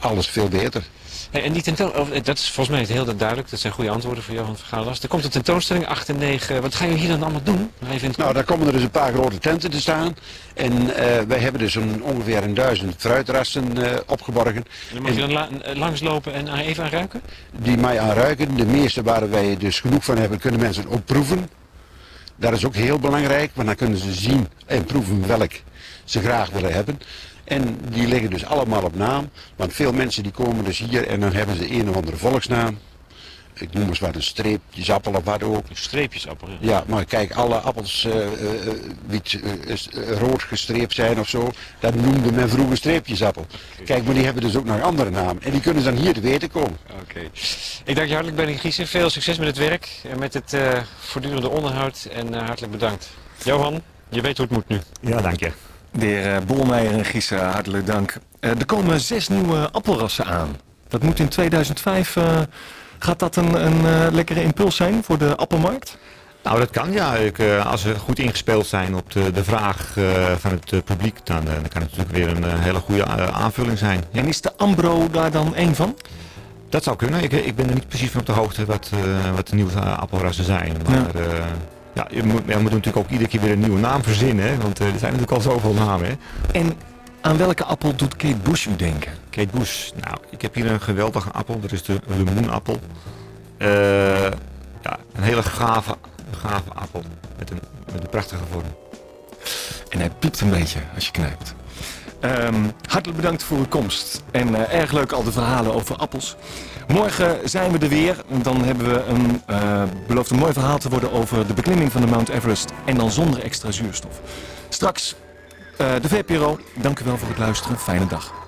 Q: alles veel beter.
H: Hey, en die tentoonstelling, dat is volgens mij heel duidelijk. Dat zijn goede antwoorden voor Johan van Gadelas. Er komt een tentoonstelling 8 en 9. Wat gaan jullie hier dan allemaal doen?
Q: Nou, daar komen er dus een paar grote tenten te staan. En eh, wij hebben dus een, ongeveer een duizend fruitrassen eh, opgeborgen.
H: En dan mag je dan la- eh, langslopen en even aan ruiken?
Q: die mij aanruiken. De meeste waar wij dus genoeg van hebben, kunnen mensen ook proeven. Dat is ook heel belangrijk, want dan kunnen ze zien en proeven welk ze graag willen hebben. En die liggen dus allemaal op naam. Want veel mensen die komen dus hier en dan hebben ze een of andere volksnaam. Ik noem eens wat een streepjesappel of wat ook.
H: Streepjesappel, ja.
Q: Ja, maar kijk, alle appels eh, eh, wit, eh, eh, rood gestreept zijn of zo, dat noemde men vroeger streepjesappel. Kijk, maar die hebben dus ook nog andere namen. En die kunnen ze dan hier te weten komen.
H: Oké. Ik dank je hartelijk, Benny Giesen. Veel succes met het werk en met het eh, voortdurende onderhoud. En hartelijk bedankt. Johan, je weet hoe het moet nu.
E: Ja, dank je. De heer eh, Bolmeijer en Giessen, hartelijk dank. Er komen zes nieuwe appelrassen aan. Dat moet in 2005... gaat dat een, een eh, lekkere impuls zijn voor de appelmarkt?
G: Nou, dat kan ja. Ik, eh, als ze goed ingespeeld zijn op de, de vraag eh, van het publiek, dan, dan kan het natuurlijk weer een hele goede aanvulling zijn.
E: En is de Ambro daar dan één van?
G: Dat zou kunnen. Ik, ik ben er niet precies van op de hoogte wat, wat de nieuwe appelrassen zijn. Maar eh, ja, je, moet, je moet natuurlijk ook iedere keer weer een nieuwe naam verzinnen. Hè? Want er zijn natuurlijk al zoveel namen. Hè?
E: En aan welke appel doet Kate Bush u denken?
G: Kate Bush. Nou, ik heb hier een geweldige appel. Dat is de limoenappel. Eh, ja, een hele gave, gave appel. Met een, met een prachtige vorm.
E: En hij piept een beetje als je knijpt. Ehm, hartelijk bedankt voor uw komst. En eh, erg leuk al de verhalen over appels. Morgen zijn we er weer. Dan hebben we een eh beloofd een mooi verhaal te worden over de beklimming van de Mount Everest. En dan zonder extra zuurstof. Straks de VPRO. Dank u wel voor het luisteren. Fijne dag.